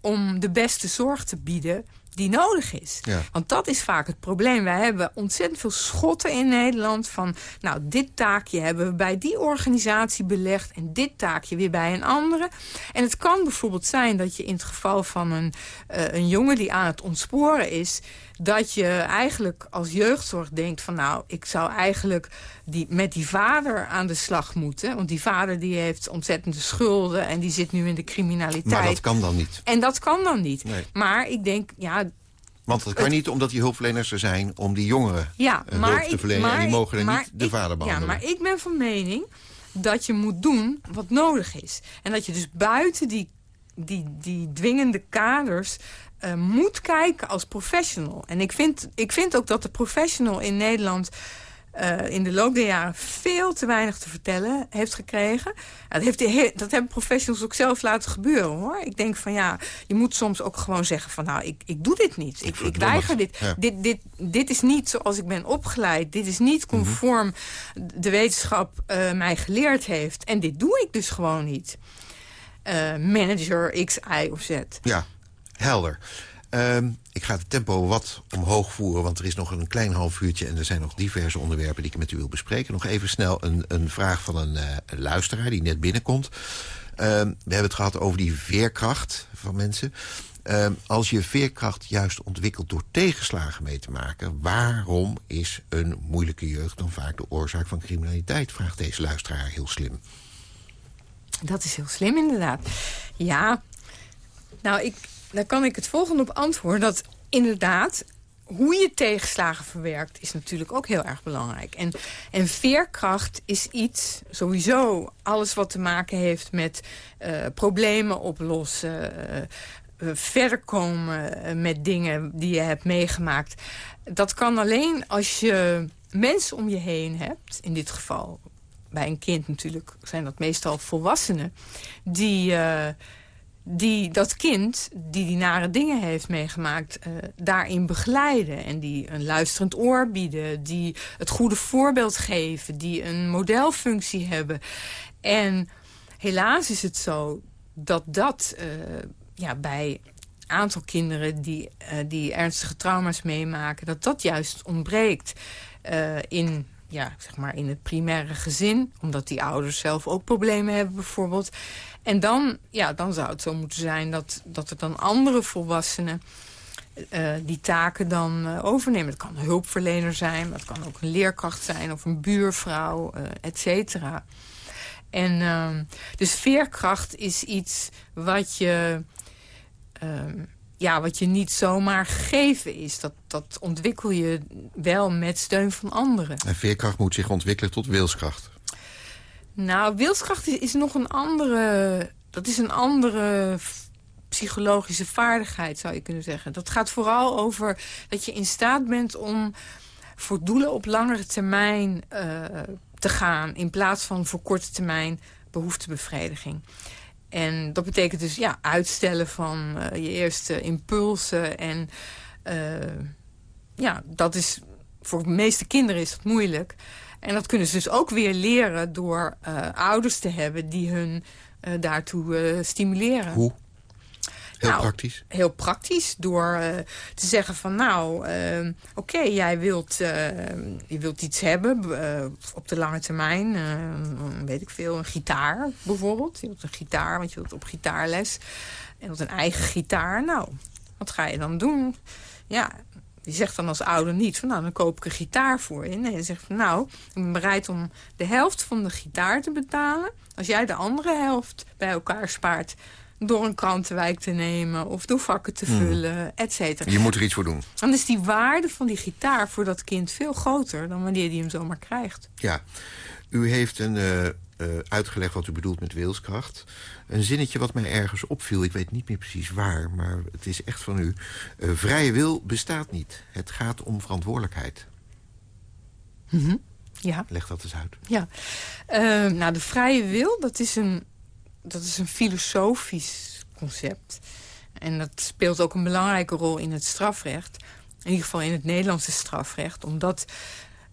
om de beste zorg te bieden die nodig is. Want dat is vaak het probleem. Wij hebben ontzettend veel schotten in Nederland van... nou, dit taakje hebben we bij die organisatie belegd... en dit taakje weer bij een andere. En het kan bijvoorbeeld zijn dat je in het geval van een, uh, een jongen... die aan het ontsporen is dat je eigenlijk als jeugdzorg denkt van... nou, ik zou eigenlijk die, met die vader aan de slag moeten. Want die vader die heeft ontzettende schulden... en die zit nu in de criminaliteit. Maar dat kan dan niet. En dat kan dan niet. Maar ik denk, ja... Want dat kan niet omdat die hulpverleners er zijn om die jongeren ja, eh, maar hulp te verlenen. maar en die mogen er niet de vader behandelen. Ja, maar ik ben van mening dat je moet doen wat nodig is. En dat je dus buiten die die, die dwingende kaders uh, moet kijken als professional. En ik vind, ik vind ook dat de professional in Nederland... Uh, in de loop der jaren veel te weinig te vertellen heeft gekregen. Dat, heeft de, dat hebben professionals ook zelf laten gebeuren, hoor. Ik denk van ja, je moet soms ook gewoon zeggen van... nou, ik, ik doe dit niet. Ik, ik, weiger dit. dit, dit. Dit is niet zoals ik ben opgeleid. Dit is niet mhm. conform de wetenschap uh, mij geleerd heeft. En dit doe ik dus gewoon niet. Uh, manager X, Y of Z. Ja, helder. Ehm, ik ga het tempo wat omhoog voeren, want er is nog een klein half uurtje... en er zijn nog diverse onderwerpen die ik met u wil bespreken. Nog even snel een, een vraag van een, uh, luisteraar die net binnenkomt. Ehm, we hebben het gehad over die veerkracht van mensen. Ehm, als je veerkracht juist ontwikkelt door tegenslagen mee te maken... waarom is een moeilijke jeugd dan vaak de oorzaak van criminaliteit? Vraagt deze luisteraar heel slim. Dat is heel slim inderdaad. Ja, nou, ik, daar kan ik het volgende op antwoorden. Dat inderdaad, hoe je tegenslagen verwerkt is natuurlijk ook heel erg belangrijk. En, en veerkracht is iets, sowieso, alles wat te maken heeft met uh, problemen oplossen... Uh, verder komen met dingen die je hebt meegemaakt. Dat kan alleen als je mensen om je heen hebt, in dit geval bij een kind natuurlijk zijn dat meestal volwassenen... die, die dat kind, die die nare dingen heeft meegemaakt... Uh, daarin begeleiden en die een luisterend oor bieden... die het goede voorbeeld geven, die een modelfunctie hebben. En helaas is het zo dat dat uh, ja, bij aantal kinderen die, die ernstige trauma's meemaken... dat dat juist ontbreekt in ja, zeg maar in het primaire gezin. Omdat die ouders zelf ook problemen hebben bijvoorbeeld. En dan, ja, dan zou het zo moeten zijn dat, dat er dan andere volwassenen... Uh, die taken dan uh, overnemen. Het kan een hulpverlener zijn, maar het kan ook een leerkracht zijn... of een buurvrouw, uh, et cetera. En uh, dus veerkracht is iets wat je... Ehm, ja, wat je niet zomaar gegeven is. Dat, dat ontwikkel je wel met steun van anderen. En veerkracht moet zich ontwikkelen tot wilskracht. Nou, wilskracht is, is nog een andere... Dat is een andere psychologische vaardigheid, zou je kunnen zeggen. Dat gaat vooral over dat je in staat bent om voor doelen op langere termijn uh, te gaan... in plaats van voor korte termijn behoeftebevrediging. En dat betekent dus ja, uitstellen van uh, je eerste impulsen. En uh, ja, dat is voor de meeste kinderen is dat moeilijk. En dat kunnen ze dus ook weer leren door uh, ouders te hebben die hun daartoe stimuleren. Hoe? Heel nou, praktisch? Heel praktisch, door uh, te zeggen van nou, uh, oké, okay, jij wilt, uh, je wilt iets hebben op de lange termijn. weet ik veel, een gitaar bijvoorbeeld. Je wilt een gitaar, want je wilt op gitaarles. En wilt een eigen gitaar. Nou, wat ga je dan doen? Ja, die zegt dan als ouder niet van nou, dan koop ik een gitaar voor je. Nee, je zegt van nou, ik ben bereid om de helft van de gitaar te betalen. Als jij de andere helft bij elkaar spaart, door een krantenwijk te nemen of door vakken te hmm. vullen, et cetera. Je moet er iets voor doen. Dan is die waarde van die gitaar voor dat kind veel groter dan wanneer die hem zomaar krijgt. Ja, u heeft een, uh, uitgelegd wat u bedoelt met wilskracht. Een zinnetje wat mij ergens opviel, ik weet niet meer precies waar... maar het is echt van u. Uh, vrije wil bestaat niet. Het gaat om verantwoordelijkheid. Mm Ja. Leg dat eens uit. Ja. nou, de vrije wil, dat is een dat is een filosofisch concept. En dat speelt ook een belangrijke rol in het strafrecht. In ieder geval in het Nederlandse strafrecht. Omdat...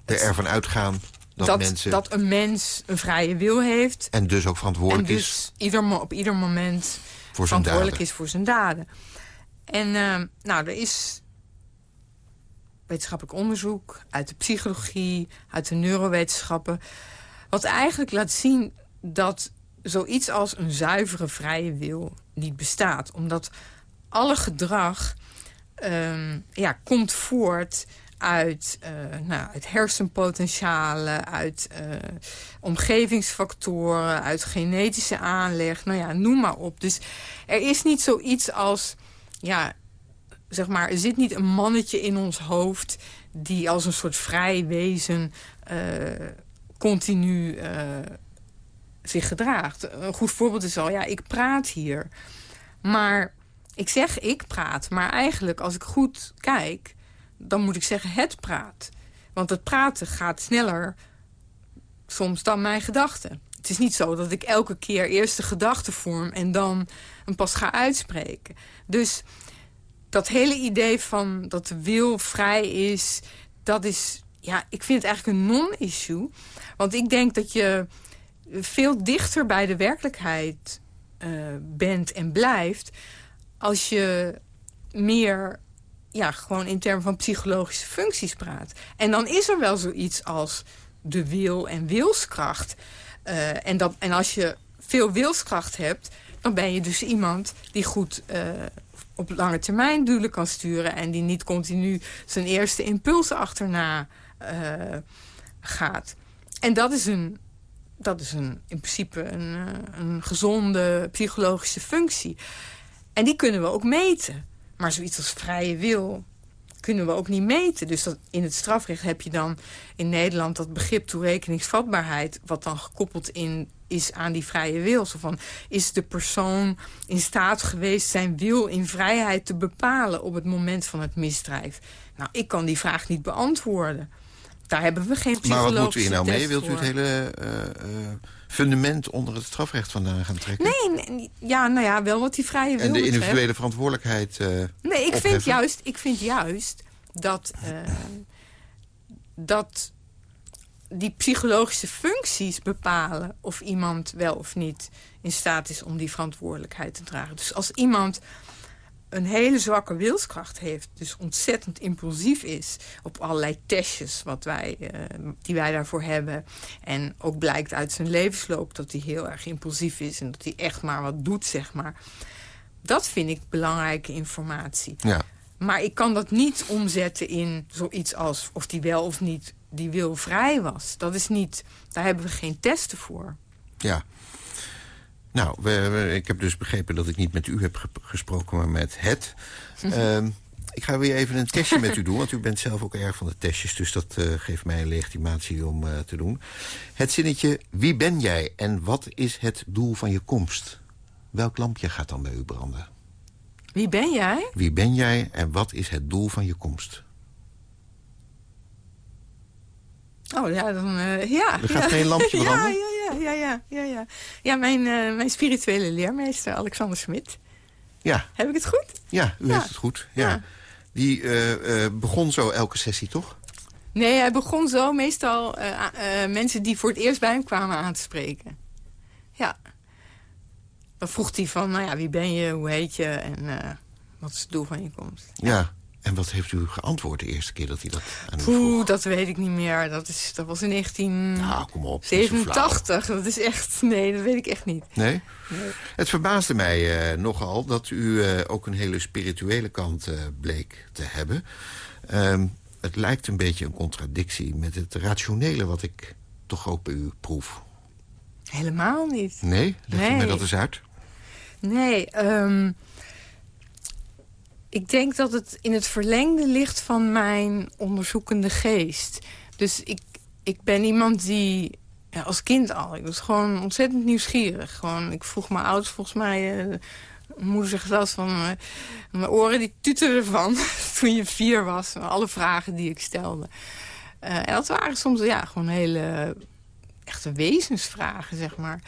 We ervan uitgaan dat, dat, mensen... Dat een mens een vrije wil heeft. En dus ook verantwoordelijk en dus is. Ieder, op ieder moment voor verantwoordelijk is voor zijn daden. En uh, nou, er is wetenschappelijk onderzoek uit de psychologie, uit de neurowetenschappen... wat eigenlijk laat zien dat zoiets als een zuivere vrije wil niet bestaat. Omdat alle gedrag um, ja, komt voort uit, uh, nou, uit hersenpotentialen, uit uh, omgevingsfactoren, uit genetische aanleg. Nou ja, noem maar op. Dus er is niet zoiets als, ja, zeg maar, er zit niet een mannetje in ons hoofd die als een soort vrij wezen uh, continu zich gedraagt. Een goed voorbeeld is al, ja, ik praat hier. Maar ik zeg ik praat, maar eigenlijk als ik goed kijk... dan moet ik zeggen het praat. Want het praten gaat sneller soms dan mijn gedachten. Het is niet zo dat ik elke keer eerst de gedachte vorm... en dan een pas ga uitspreken. Dus dat hele idee van dat de wil vrij is... dat is, ja, ik vind het eigenlijk een non-issue. Want ik denk dat je veel dichter bij de werkelijkheid uh, bent en blijft... als je meer ja, gewoon in termen van psychologische functies praat. En dan is er wel zoiets als de wil en wilskracht. Uh, en, dat, en als je veel wilskracht hebt... dan ben je dus iemand die goed uh, op lange termijn doelen kan sturen... en die niet continu zijn eerste impulsen achterna gaat. En dat is een dat is een, in principe een, eh, een gezonde psychologische functie. En die kunnen we ook meten. Maar zoiets als vrije wil kunnen we ook niet meten. Dus dat, in het strafrecht heb je dan in Nederland dat begrip toerekeningsvatbaarheid... wat dan gekoppeld in, is aan die vrije wil. Zo van, is de persoon in staat geweest zijn wil in vrijheid te bepalen... op het moment van het misdrijf? Nou, ik kan die vraag niet beantwoorden daar hebben we geen psychologische Maar wat moeten we hier nou mee? Wilt u het hele uh, fundament onder het strafrecht vandaan gaan trekken? Nee, nee, ja, nou ja, wel wat die vrije wil En de individuele verantwoordelijkheid uh, Nee, ik vind, juist, ik vind juist dat, dat die psychologische functies bepalen... of iemand wel of niet in staat is om die verantwoordelijkheid te dragen. Dus als iemand een hele zwakke wilskracht heeft. Dus ontzettend impulsief is op allerlei testjes wat wij, uh, die wij daarvoor hebben. En ook blijkt uit zijn levensloop dat hij heel erg impulsief is... en dat hij echt maar wat doet, zeg maar. Dat vind ik belangrijke informatie. Ja. Maar ik kan dat niet omzetten in zoiets als of die wel of niet die wil vrij was. Dat is niet, daar hebben we geen testen voor. Ja, nou, we, ik heb dus begrepen dat ik niet met u heb gesproken, maar met het. Ehm, ik ga weer even een testje met u doen, want u bent zelf ook erg van de testjes... dus dat uh, geeft mij een legitimatie om uh, te doen. Het zinnetje, wie ben jij en wat is het doel van je komst? Welk lampje gaat dan bij u branden? Wie ben jij? Wie ben jij en wat is het doel van je komst? Oh ja, dan uh, ja. Er gaat geen lampje branden? Ja, ja, ja, ja, ja, ja. Ja, mijn, uh, mijn spirituele leermeester, Alexander Smit. Ja. Heb ik het goed? Ja, u heeft het goed. Ja. ja. Die uh, uh, begon zo elke sessie, toch? Nee, hij begon zo meestal mensen die voor het eerst bij hem kwamen aan te spreken. Ja. Dan vroeg hij van, nou ja, wie ben je, hoe heet je en wat is het doel van je komst? ja. En wat heeft u geantwoord de eerste keer dat hij dat aan vroeg? dat weet ik niet meer. Dat, is, dat was in 1987. Nou, dat is echt... Nee, dat weet ik echt niet. Nee? nee. Het verbaasde mij uh, nogal dat u uh, ook een hele spirituele kant uh, bleek te hebben. Um, het lijkt een beetje een contradictie met het rationele wat ik toch ook bij u proef. Helemaal niet. Nee? Leg nee. mij dat eens uit. Nee, um, ik denk dat het in het verlengde ligt van mijn onderzoekende geest. Dus ik, ik ben iemand die ja, als kind al. Ik was gewoon ontzettend nieuwsgierig. Gewoon, ik vroeg mijn ouders volgens mij... Uh, moeder van... Uh, mijn oren die tuterden van toen je vier was. Alle vragen die ik stelde. Uh, en dat waren soms ja, gewoon hele echte wezensvragen, zeg maar.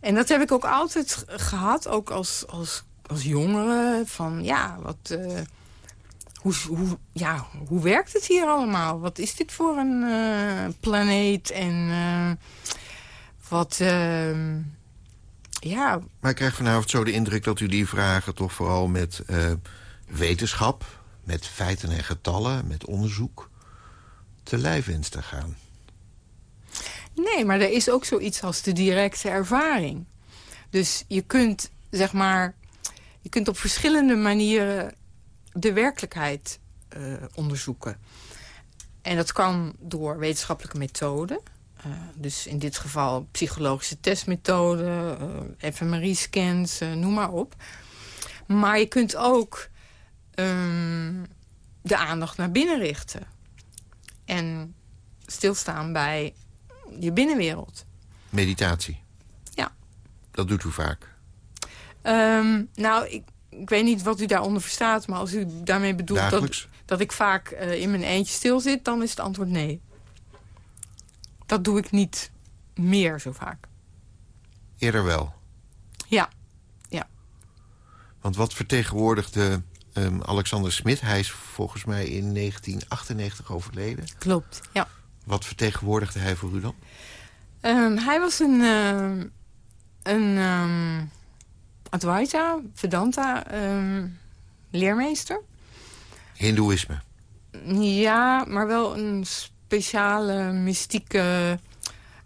En dat heb ik ook altijd gehad, ook als, als, als jongere. Van ja, wat... hoe, hoe, ja, hoe werkt het hier allemaal? Wat is dit voor een uh, planeet? En uh, wat... Uh, ja... Maar ik krijg vanavond zo de indruk dat u die vragen toch vooral met wetenschap... met feiten en getallen, met onderzoek... te lijf wenst te gaan. Nee, maar er is ook zoiets als de directe ervaring. Dus je kunt, zeg maar... Je kunt op verschillende manieren de werkelijkheid uh, onderzoeken. En dat kan door wetenschappelijke methoden. Uh, dus in dit geval psychologische testmethoden, uh, fMRI-scans, noem maar op. Maar je kunt ook um, de aandacht naar binnen richten. En stilstaan bij je binnenwereld. Meditatie? Ja. Dat doet u vaak? Um, nou, ik, ik weet niet wat u daaronder verstaat... maar als u daarmee bedoelt dat, dat ik vaak uh, in mijn eentje stil zit... dan is het antwoord nee. Dat doe ik niet meer zo vaak. Eerder wel? Ja, ja. Want wat vertegenwoordigde um, Alexander Smit? Hij is volgens mij in 1998 overleden. Klopt, ja. Wat vertegenwoordigde hij voor u dan? Um, hij was een... Uh, een um, Advaita, Vedanta, um, leermeester. Hindoeïsme? Ja, maar wel een speciale mystieke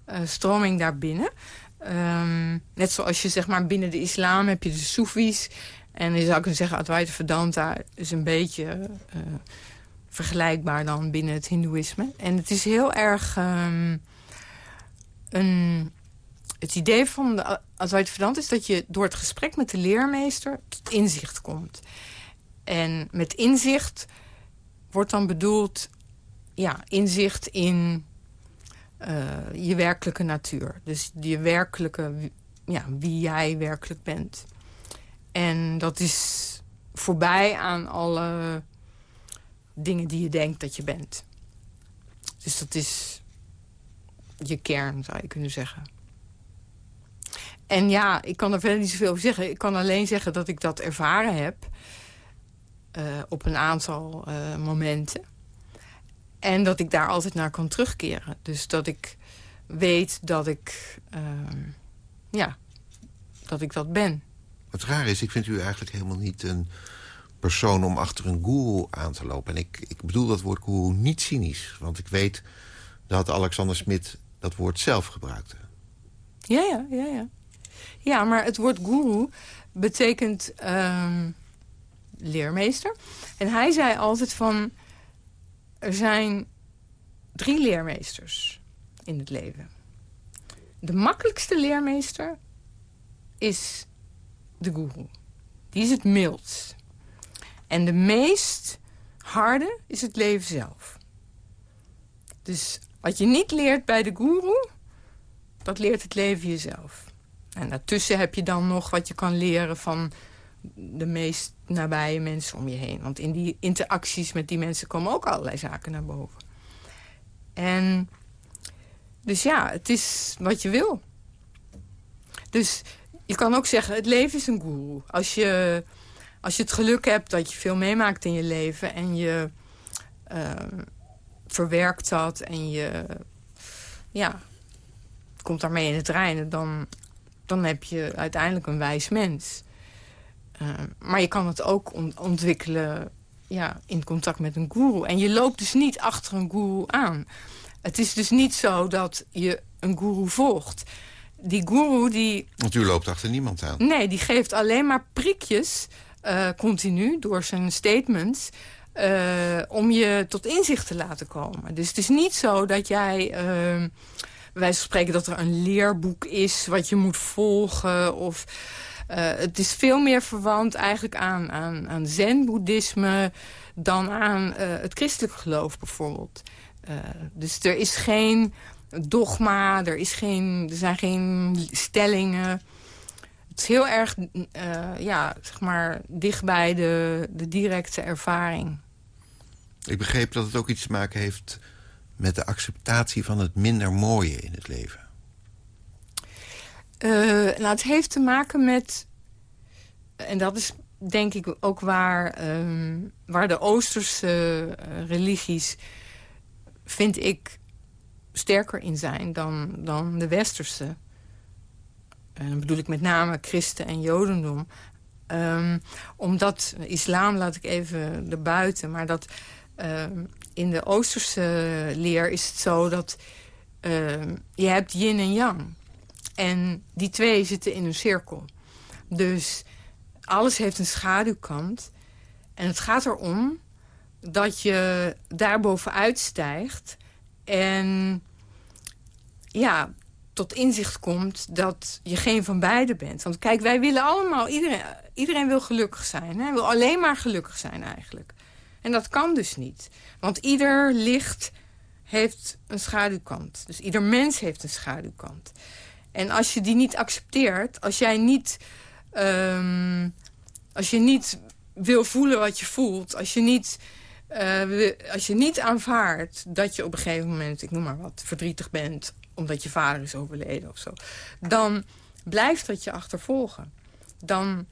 uh, stroming daarbinnen. Um, net zoals je zeg maar binnen de islam heb je de Soefies. En je zou kunnen zeggen Advaita Vedanta is een beetje uh, vergelijkbaar dan binnen het hindoeïsme. En het is heel erg um, een het idee van de Vedanta is dat je door het gesprek met de leermeester tot inzicht komt. En met inzicht wordt dan bedoeld ja, inzicht in uh, je werkelijke natuur. Dus je werkelijke, ja, wie jij werkelijk bent. En dat is voorbij aan alle dingen die je denkt dat je bent. Dus dat is je kern, zou je kunnen zeggen. En ja, ik kan er verder niet zoveel over zeggen. Ik kan alleen zeggen dat ik dat ervaren heb. Uh, op een aantal uh, momenten. En dat ik daar altijd naar kan terugkeren. Dus dat ik weet dat ik... Uh, ja, dat ik dat ben. Wat raar is, ik vind u eigenlijk helemaal niet een persoon om achter een guru aan te lopen. En ik, ik bedoel dat woord guru niet cynisch. Want ik weet dat Alexander Smit dat woord zelf gebruikte. Ja, ja, ja, ja. Ja, maar het woord guru betekent um, leermeester. En hij zei altijd van... er zijn drie leermeesters in het leven. De makkelijkste leermeester is de guru. Die is het mildst. En de meest harde is het leven zelf. Dus wat je niet leert bij de guru, dat leert het leven jezelf. En daartussen heb je dan nog wat je kan leren van de meest nabije mensen om je heen. Want in die interacties met die mensen komen ook allerlei zaken naar boven. En dus ja, het is wat je wil. Dus je kan ook zeggen, het leven is een guru. Als je, als je het geluk hebt dat je veel meemaakt in je leven... en je uh, verwerkt dat en je ja, komt daarmee in het reinen... dan dan heb je uiteindelijk een wijs mens. Uh, maar je kan het ook ontwikkelen ja, in contact met een guru. En je loopt dus niet achter een guru aan. Het is dus niet zo dat je een guru volgt. Die guru die... Want u loopt achter niemand aan. Nee, die geeft alleen maar prikjes uh, continu door zijn statements... Uh, om je tot inzicht te laten komen. Dus het is niet zo dat jij wij spreken dat er een leerboek is wat je moet volgen. Of het is veel meer verwant eigenlijk aan, aan, aan zen-boeddhisme... dan aan het christelijk geloof bijvoorbeeld. dus er is geen dogma, er, is geen, er zijn geen stellingen. Het is heel erg ja, zeg maar, dicht bij de, de directe ervaring. Ik begreep dat het ook iets te maken heeft met de acceptatie van het minder mooie in het leven. Uh, nou, het heeft te maken met... En dat is denk ik ook waar, um, waar de Oosterse uh, religies... vind ik sterker in zijn dan, dan de Westerse. En dan bedoel ik met name christen en jodendom. Um, omdat islam laat ik even erbuiten, maar dat Ehm, in de Oosterse leer is het zo dat ehm, je hebt yin en yang. En die twee zitten in een cirkel. Dus alles heeft een schaduwkant. En het gaat erom dat je daarbovenuit stijgt. En ja, tot inzicht komt dat je geen van beide bent. Want kijk, wij willen allemaal... Iedereen, iedereen wil gelukkig zijn. Hè? Wil alleen maar gelukkig zijn eigenlijk. En dat kan dus niet. Want ieder licht heeft een schaduwkant. Dus ieder mens heeft een schaduwkant. En als je die niet accepteert, als jij niet, um, als je niet wil voelen wat je voelt, als je niet, uh, als je niet aanvaardt dat je op een gegeven moment, ik noem maar wat, verdrietig bent omdat je vader is overleden of zo, dan blijft dat je achtervolgen. Dan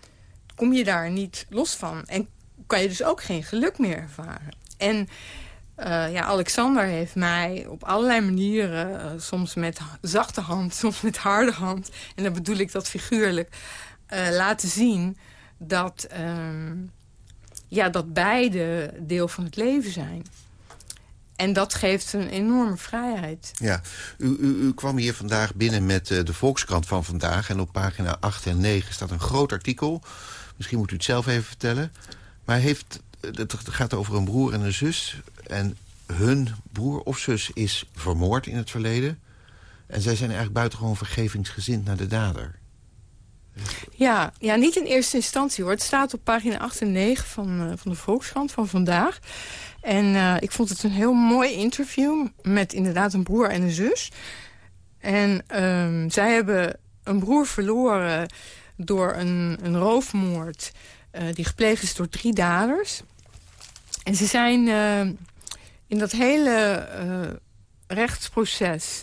kom je daar niet los van. En kan je dus ook geen geluk meer ervaren. En uh, ja, Alexander heeft mij op allerlei manieren, uh, soms met zachte hand, soms met harde hand... en dan bedoel ik dat figuurlijk, uh, laten zien dat, ehm, ja, dat beide deel van het leven zijn. En dat geeft een enorme vrijheid. Ja, u, u, u kwam hier vandaag binnen met de Volkskrant van vandaag... en op pagina 8 en 9 staat een groot artikel. Misschien moet u het zelf even vertellen... Maar heeft, het gaat over een broer en een zus. En hun broer of zus is vermoord in het verleden. En zij zijn eigenlijk buitengewoon vergevingsgezind naar de dader. Ja, ja, niet in eerste instantie hoor. Het staat op pagina 8 en 9 van, uh, van de Volkskrant van vandaag. En uh, ik vond het een heel mooi interview met inderdaad een broer en een zus. En um, zij hebben een broer verloren door een, een roofmoord... Uh, die gepleegd is door drie daders. En ze zijn uh, in dat hele uh, rechtsproces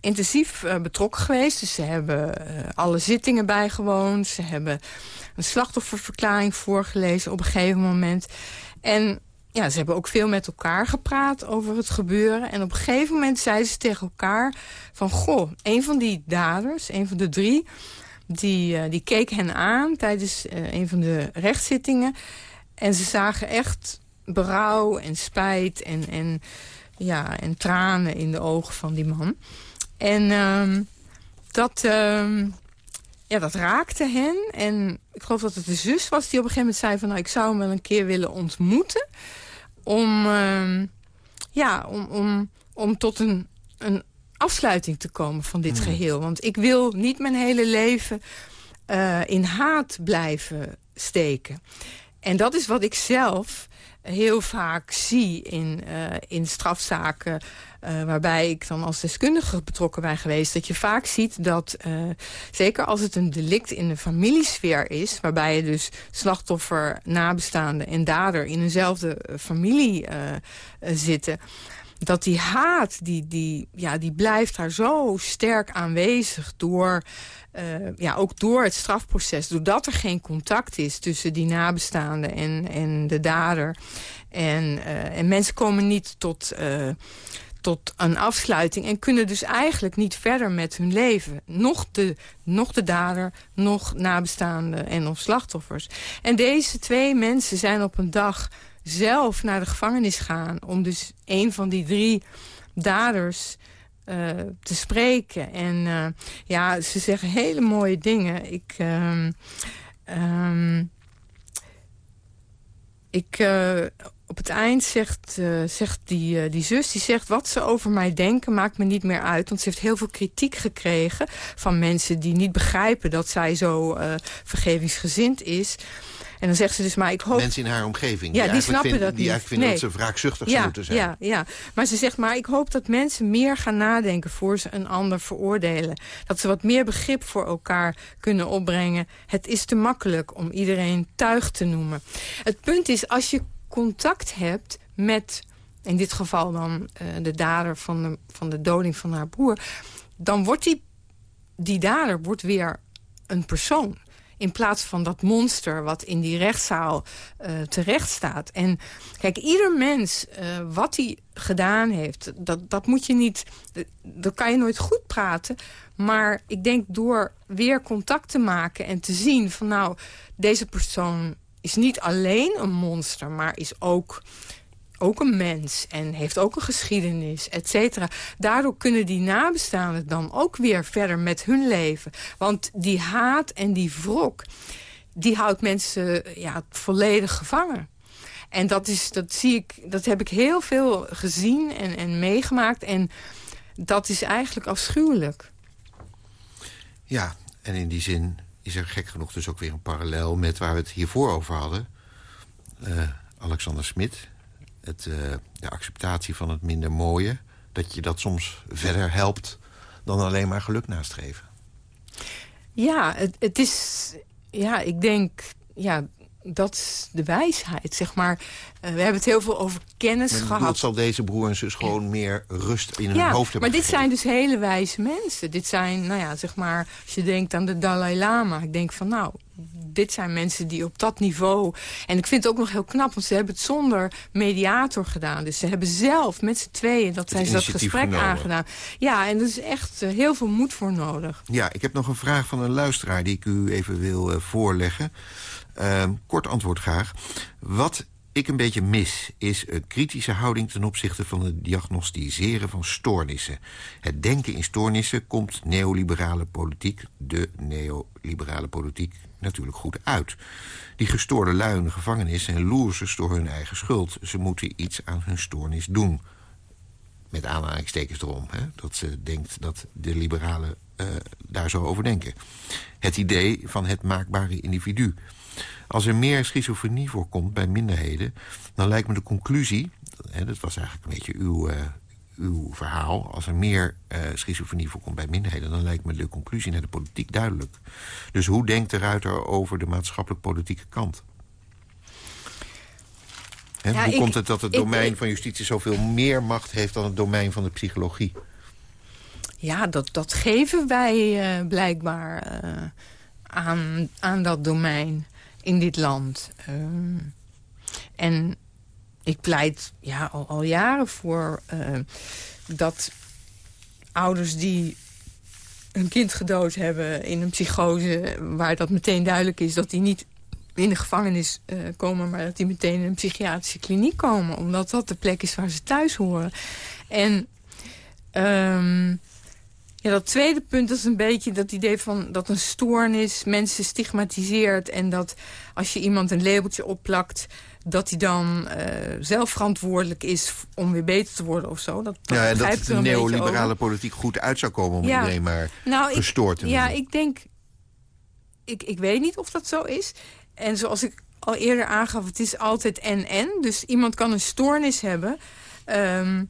intensief betrokken geweest. Dus ze hebben alle zittingen bijgewoond. Ze hebben een slachtofferverklaring voorgelezen op een gegeven moment. En ja, ze hebben ook veel met elkaar gepraat over het gebeuren. En op een gegeven moment zeiden ze tegen elkaar van... goh, een van die daders, een van de drie die, uh, die keek hen aan tijdens uh, een van de rechtszittingen. En ze zagen echt berouw en spijt en, en, ja, en tranen in de ogen van die man. En uh, dat, ehm, ja, dat raakte hen. En ik geloof dat het de zus was die op een gegeven moment zei van... nou, ik zou hem wel een keer willen ontmoeten. Om, ehm, ja, om, om, om tot een, een afsluiting te komen van dit hmm. geheel. Want ik wil niet mijn hele leven uh, in haat blijven steken. En dat is wat ik zelf heel vaak zie in, uh, in strafzaken... Uh, waarbij ik dan als deskundige betrokken ben geweest... dat je vaak ziet dat, uh, zeker als het een delict in de familiesfeer is... waarbij je dus slachtoffer, nabestaande en dader in eenzelfde familie zitten dat die haat, die, die, ja, die blijft daar zo sterk aanwezig door... Uh, ja, ook door het strafproces, doordat er geen contact is tussen die nabestaande en, en de dader. En, uh, en mensen komen niet tot, uh, tot een afsluiting en kunnen dus eigenlijk niet verder met hun leven. Nog de, nog de dader, nog nabestaanden en of slachtoffers. En deze twee mensen zijn op een dag zelf naar de gevangenis gaan... om dus een van die drie daders uh, te spreken. En uh, ja, ze zeggen hele mooie dingen. Ik... Um, um, ik, uh, op het eind zegt, zegt die, die zus, die zegt... wat ze over mij denken maakt me niet meer uit. Want ze heeft heel veel kritiek gekregen van mensen die niet begrijpen... dat zij zo vergevingsgezind is... En dan zegt ze dus, maar ik hoop... Mensen in haar omgeving. Ja, die, snappen vind, dat die niet. eigenlijk vinden nee. dat ze wraakzuchtig ja, moeten zijn. Ja, ja, maar ze zegt, maar ik hoop dat mensen meer gaan nadenken... voor ze een ander veroordelen. Dat ze wat meer begrip voor elkaar kunnen opbrengen. Het is te makkelijk om iedereen tuig te noemen. Het punt is, als je contact hebt met... in dit geval dan uh, de dader van de, van de doding van haar broer... dan wordt die, die dader wordt weer een persoon in plaats van dat monster wat in die rechtszaal uh, terecht staat. En kijk, ieder mens, uh, wat hij gedaan heeft, dat, dat moet je niet... Dat kan je nooit goed praten. Maar ik denk door weer contact te maken en te zien van... nou, deze persoon is niet alleen een monster, maar is ook ook een mens en heeft ook een geschiedenis, et cetera. Daardoor kunnen die nabestaanden dan ook weer verder met hun leven. Want die haat en die wrok, die houdt mensen ja, volledig gevangen. En dat, is, dat, zie ik, dat heb ik heel veel gezien en, en meegemaakt. En dat is eigenlijk afschuwelijk. Ja, en in die zin is er gek genoeg dus ook weer een parallel... met waar we het hiervoor over hadden. Uh, Alexander Smit, het, de acceptatie van het minder mooie... dat je dat soms verder helpt dan alleen maar geluk nastreven. Ja, het, het is... Ja, ik denk... Ja, dat is de wijsheid, zeg maar. Uh, we hebben het heel veel over kennis maar gehad. Dat zal deze broer en zus gewoon meer rust in hun hoofd hebben maar dit gegeven. zijn dus hele wijze mensen. Dit zijn, nou ja, zeg maar, als je denkt aan de Dalai Lama. Ik denk van, nou, dit zijn mensen die op dat niveau... En ik vind het ook nog heel knap, want ze hebben het zonder mediator gedaan. Dus ze hebben zelf met z'n tweeën dat zijn ze dat gesprek genomen. aangedaan. Ja, en er is echt uh, heel veel moed voor nodig. Ja, ik heb nog een vraag van een luisteraar die ik u even wil uh, voorleggen. Uh, kort antwoord graag. Wat ik een beetje mis, is een kritische houding ten opzichte van het diagnostiseren van stoornissen. Het denken in stoornissen komt neoliberale politiek, de neoliberale politiek, natuurlijk goed uit. Die gestoorde lui in de gevangenis zijn loersers door hun eigen schuld. Ze moeten iets aan hun stoornis doen. Met aanhalingstekens erom, hè, dat ze denkt dat de liberalen uh, daar zo over denken. Het idee van het maakbare individu. Als er meer schizofrenie voorkomt bij minderheden... dan lijkt me de conclusie... Hè, dat was eigenlijk een beetje uw, uh, uw verhaal... als er meer uh, schizofrenie voorkomt bij minderheden... dan lijkt me de conclusie naar de politiek duidelijk. Dus hoe denkt de Ruiter over de maatschappelijk-politieke kant? Hè, Ja, hoe ik- komt het dat het ik- domein ik- van justitie... zoveel meer macht heeft dan het domein van de psychologie? Ja, dat, dat geven wij eh, blijkbaar eh, aan, aan dat domein in dit land. Ehm, en ik pleit ja, al, jaren voor eh, dat ouders die een kind gedood hebben in een psychose... waar dat meteen duidelijk is dat die niet in de gevangenis eh, komen... maar dat die meteen in een psychiatrische kliniek komen. Omdat dat de plek is waar ze thuis horen. En... ehm, ja, dat tweede punt dat is een beetje dat idee van dat een stoornis mensen stigmatiseert. En dat als je iemand een labeltje opplakt, dat hij dan eh, zelf verantwoordelijk is om weer beter te worden of zo. Dat, dat Ja, en dat de er neoliberale politiek goed uit zou komen... om Ja. iedereen maar Nou, gestoord te ja, ik denk... Ik, ik weet niet of dat zo is. En zoals ik al eerder aangaf, het is altijd en-en. Dus iemand kan een stoornis hebben... Ehm,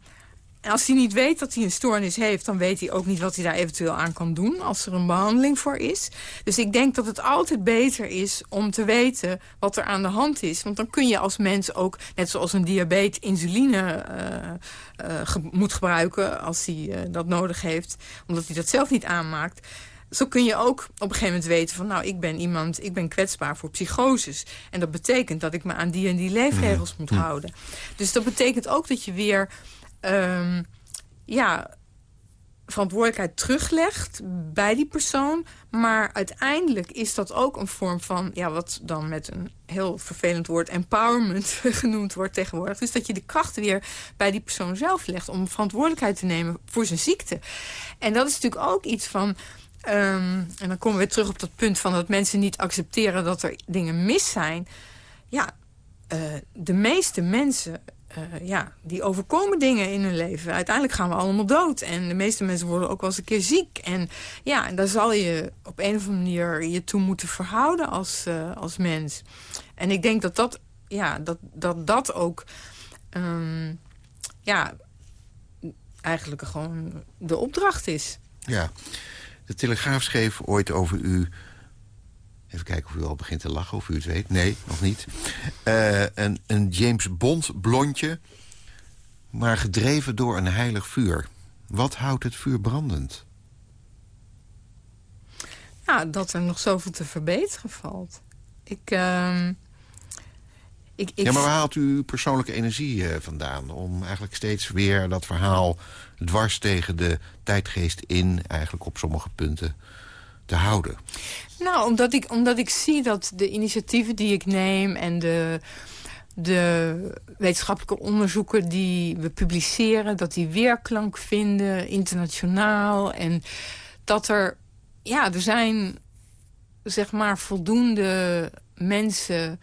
en als hij niet weet dat hij een stoornis heeft... dan weet hij ook niet wat hij daar eventueel aan kan doen... als er een behandeling voor is. Dus ik denk dat het altijd beter is om te weten wat er aan de hand is. Want dan kun je als mens ook, net zoals een diabetes... insuline eh, eh, ge- moet gebruiken als hij eh, dat nodig heeft... omdat hij dat zelf niet aanmaakt... Zo kun je ook op een gegeven moment weten van... nou, ik ben iemand, ik ben kwetsbaar voor psychoses. En dat betekent dat ik me aan die en die leefregels moet houden. Dus dat betekent ook dat je weer... ehm, ja, verantwoordelijkheid teruglegt bij die persoon. Maar uiteindelijk is dat ook een vorm van... ja, wat dan met een heel vervelend woord empowerment genoemd wordt tegenwoordig. Dus dat je de kracht weer bij die persoon zelf legt... om verantwoordelijkheid te nemen voor zijn ziekte. En dat is natuurlijk ook iets van... ehm, en dan komen we weer terug op dat punt van dat mensen niet accepteren dat er dingen mis zijn. Ja, de meeste mensen uh, ja, die overkomen dingen in hun leven. Uiteindelijk gaan we allemaal dood. En de meeste mensen worden ook wel eens een keer ziek. En ja, en daar zal je op een of andere manier je toe moeten verhouden als, uh, als mens. En ik denk dat dat, ja, dat, dat, dat ook... Um, ja, eigenlijk gewoon de opdracht is. Ja, de Telegraaf schreef ooit over u Even kijken of u al begint te lachen, of u het weet. Nee, nog niet. Uh, een, een James Bond blondje, maar gedreven door een heilig vuur. Wat houdt het vuur brandend? Ja, dat er nog zoveel te verbeteren valt. Ik... Uh, ik, ik... Ja, maar waar haalt u persoonlijke energie uh, vandaan? Om eigenlijk steeds weer dat verhaal dwars tegen de tijdgeest in... eigenlijk op sommige punten te houden? Nou, omdat ik, omdat ik zie dat de initiatieven die ik neem... en de, de wetenschappelijke onderzoeken die we publiceren... dat die weerklank vinden, internationaal. En dat er, ja, er zijn zeg maar voldoende mensen,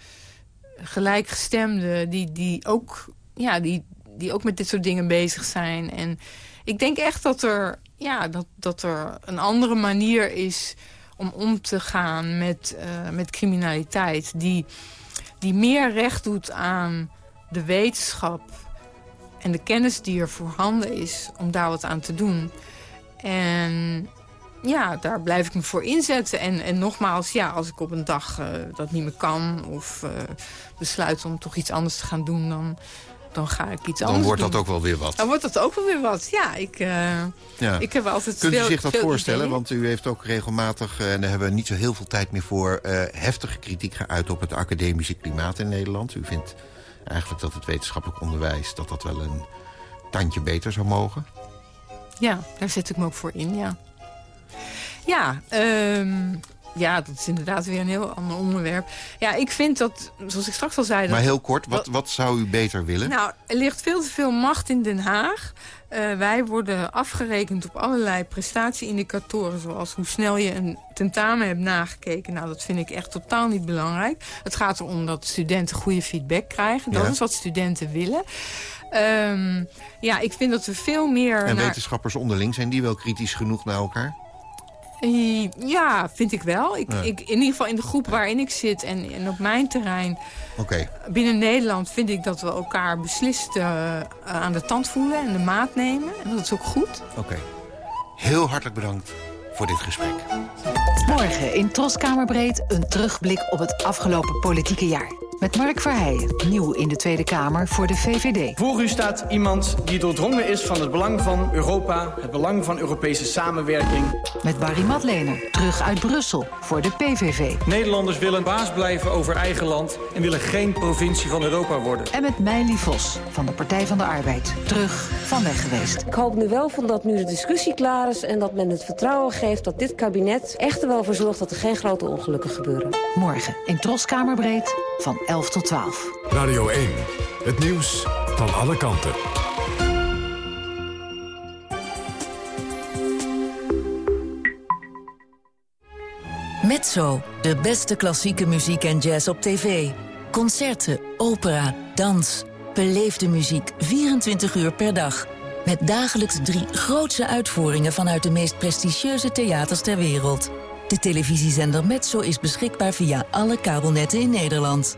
gelijkgestemden... die, die, ook, ja, die, die ook met dit soort dingen bezig zijn. En ik denk echt dat er ja, dat, dat er een andere manier is om om te gaan met, uh, met criminaliteit. Die, die meer recht doet aan de wetenschap en de kennis die er voorhanden is om daar wat aan te doen. En ja, daar blijf ik me voor inzetten. En, en nogmaals, ja, als ik op een dag uh, dat niet meer kan... of uh, besluit om toch iets anders te gaan doen... dan, dan ga ik iets anders Dan wordt dat ook wel weer wat. Dan wordt dat ook wel weer wat, ja. Ik, uh, ja. ik heb altijd Kunt u zich dat voorstellen? Want u heeft ook regelmatig, uh, en daar hebben we niet zo heel veel tijd meer voor... Uh, heftige kritiek geuit op het academische klimaat in Nederland. U vindt eigenlijk dat het wetenschappelijk onderwijs... dat dat wel een tandje beter zou mogen? Ja, daar zet ik me ook voor in, ja. Ja, um, ja, dat is inderdaad weer een heel ander onderwerp. Ja, ik vind dat, zoals ik straks al zei... Maar heel kort, wat, wat zou u beter willen? Nou, er ligt veel te veel macht in Den Haag. Uh, wij worden afgerekend op allerlei prestatieindicatoren... zoals hoe snel je een tentamen hebt nagekeken. Nou, dat vind ik echt totaal niet belangrijk. Het gaat erom dat studenten goede feedback krijgen. Dat ja. is wat studenten willen. Um, ja, ik vind dat we veel meer... En naar... wetenschappers onderling, zijn die wel kritisch genoeg naar elkaar? Ja, vind ik wel. Ik, ik, in ieder geval in de groep waarin ik zit en, en op mijn terrein... Okay. Binnen Nederland vind ik dat we elkaar beslist uh, aan de tand voelen en de maat nemen. En dat is ook goed. Oké. Okay. Heel hartelijk bedankt voor dit gesprek. Morgen in Troskamerbreed een terugblik op het afgelopen politieke jaar. Met Mark Verheijen, nieuw in de Tweede Kamer voor de VVD. Voor u staat iemand die doordrongen is van het belang van Europa... het belang van Europese samenwerking. Met Barry Madlener, terug uit Brussel voor de PVV. Nederlanders willen baas blijven over eigen land... en willen geen provincie van Europa worden. En met Meili Vos van de Partij van de Arbeid, terug van weg geweest. Ik hoop nu wel van dat nu de discussie klaar is... en dat men het vertrouwen geeft dat dit kabinet echt er wel voor zorgt... dat er geen grote ongelukken gebeuren. Morgen in Troskamerbreed van 11 tot 12. Radio 1, het nieuws van alle kanten. Mezzo, de beste klassieke muziek en jazz op tv. Concerten, opera, dans. Beleefde muziek 24 uur per dag. Met dagelijks drie grootse uitvoeringen vanuit de meest prestigieuze theaters ter wereld. De televisiezender Metso is beschikbaar via alle kabelnetten in Nederland.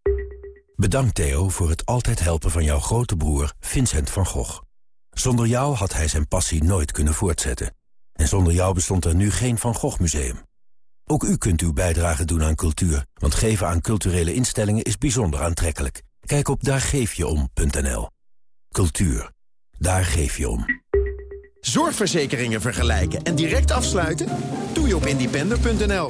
Bedankt Theo voor het altijd helpen van jouw grote broer Vincent van Gogh. Zonder jou had hij zijn passie nooit kunnen voortzetten. En zonder jou bestond er nu geen Van Gogh Museum. Ook u kunt uw bijdrage doen aan cultuur, want geven aan culturele instellingen is bijzonder aantrekkelijk. Kijk op daargeefjeom.nl. Cultuur, daar geef je om. Zorgverzekeringen vergelijken en direct afsluiten? Doe je op independer.nl.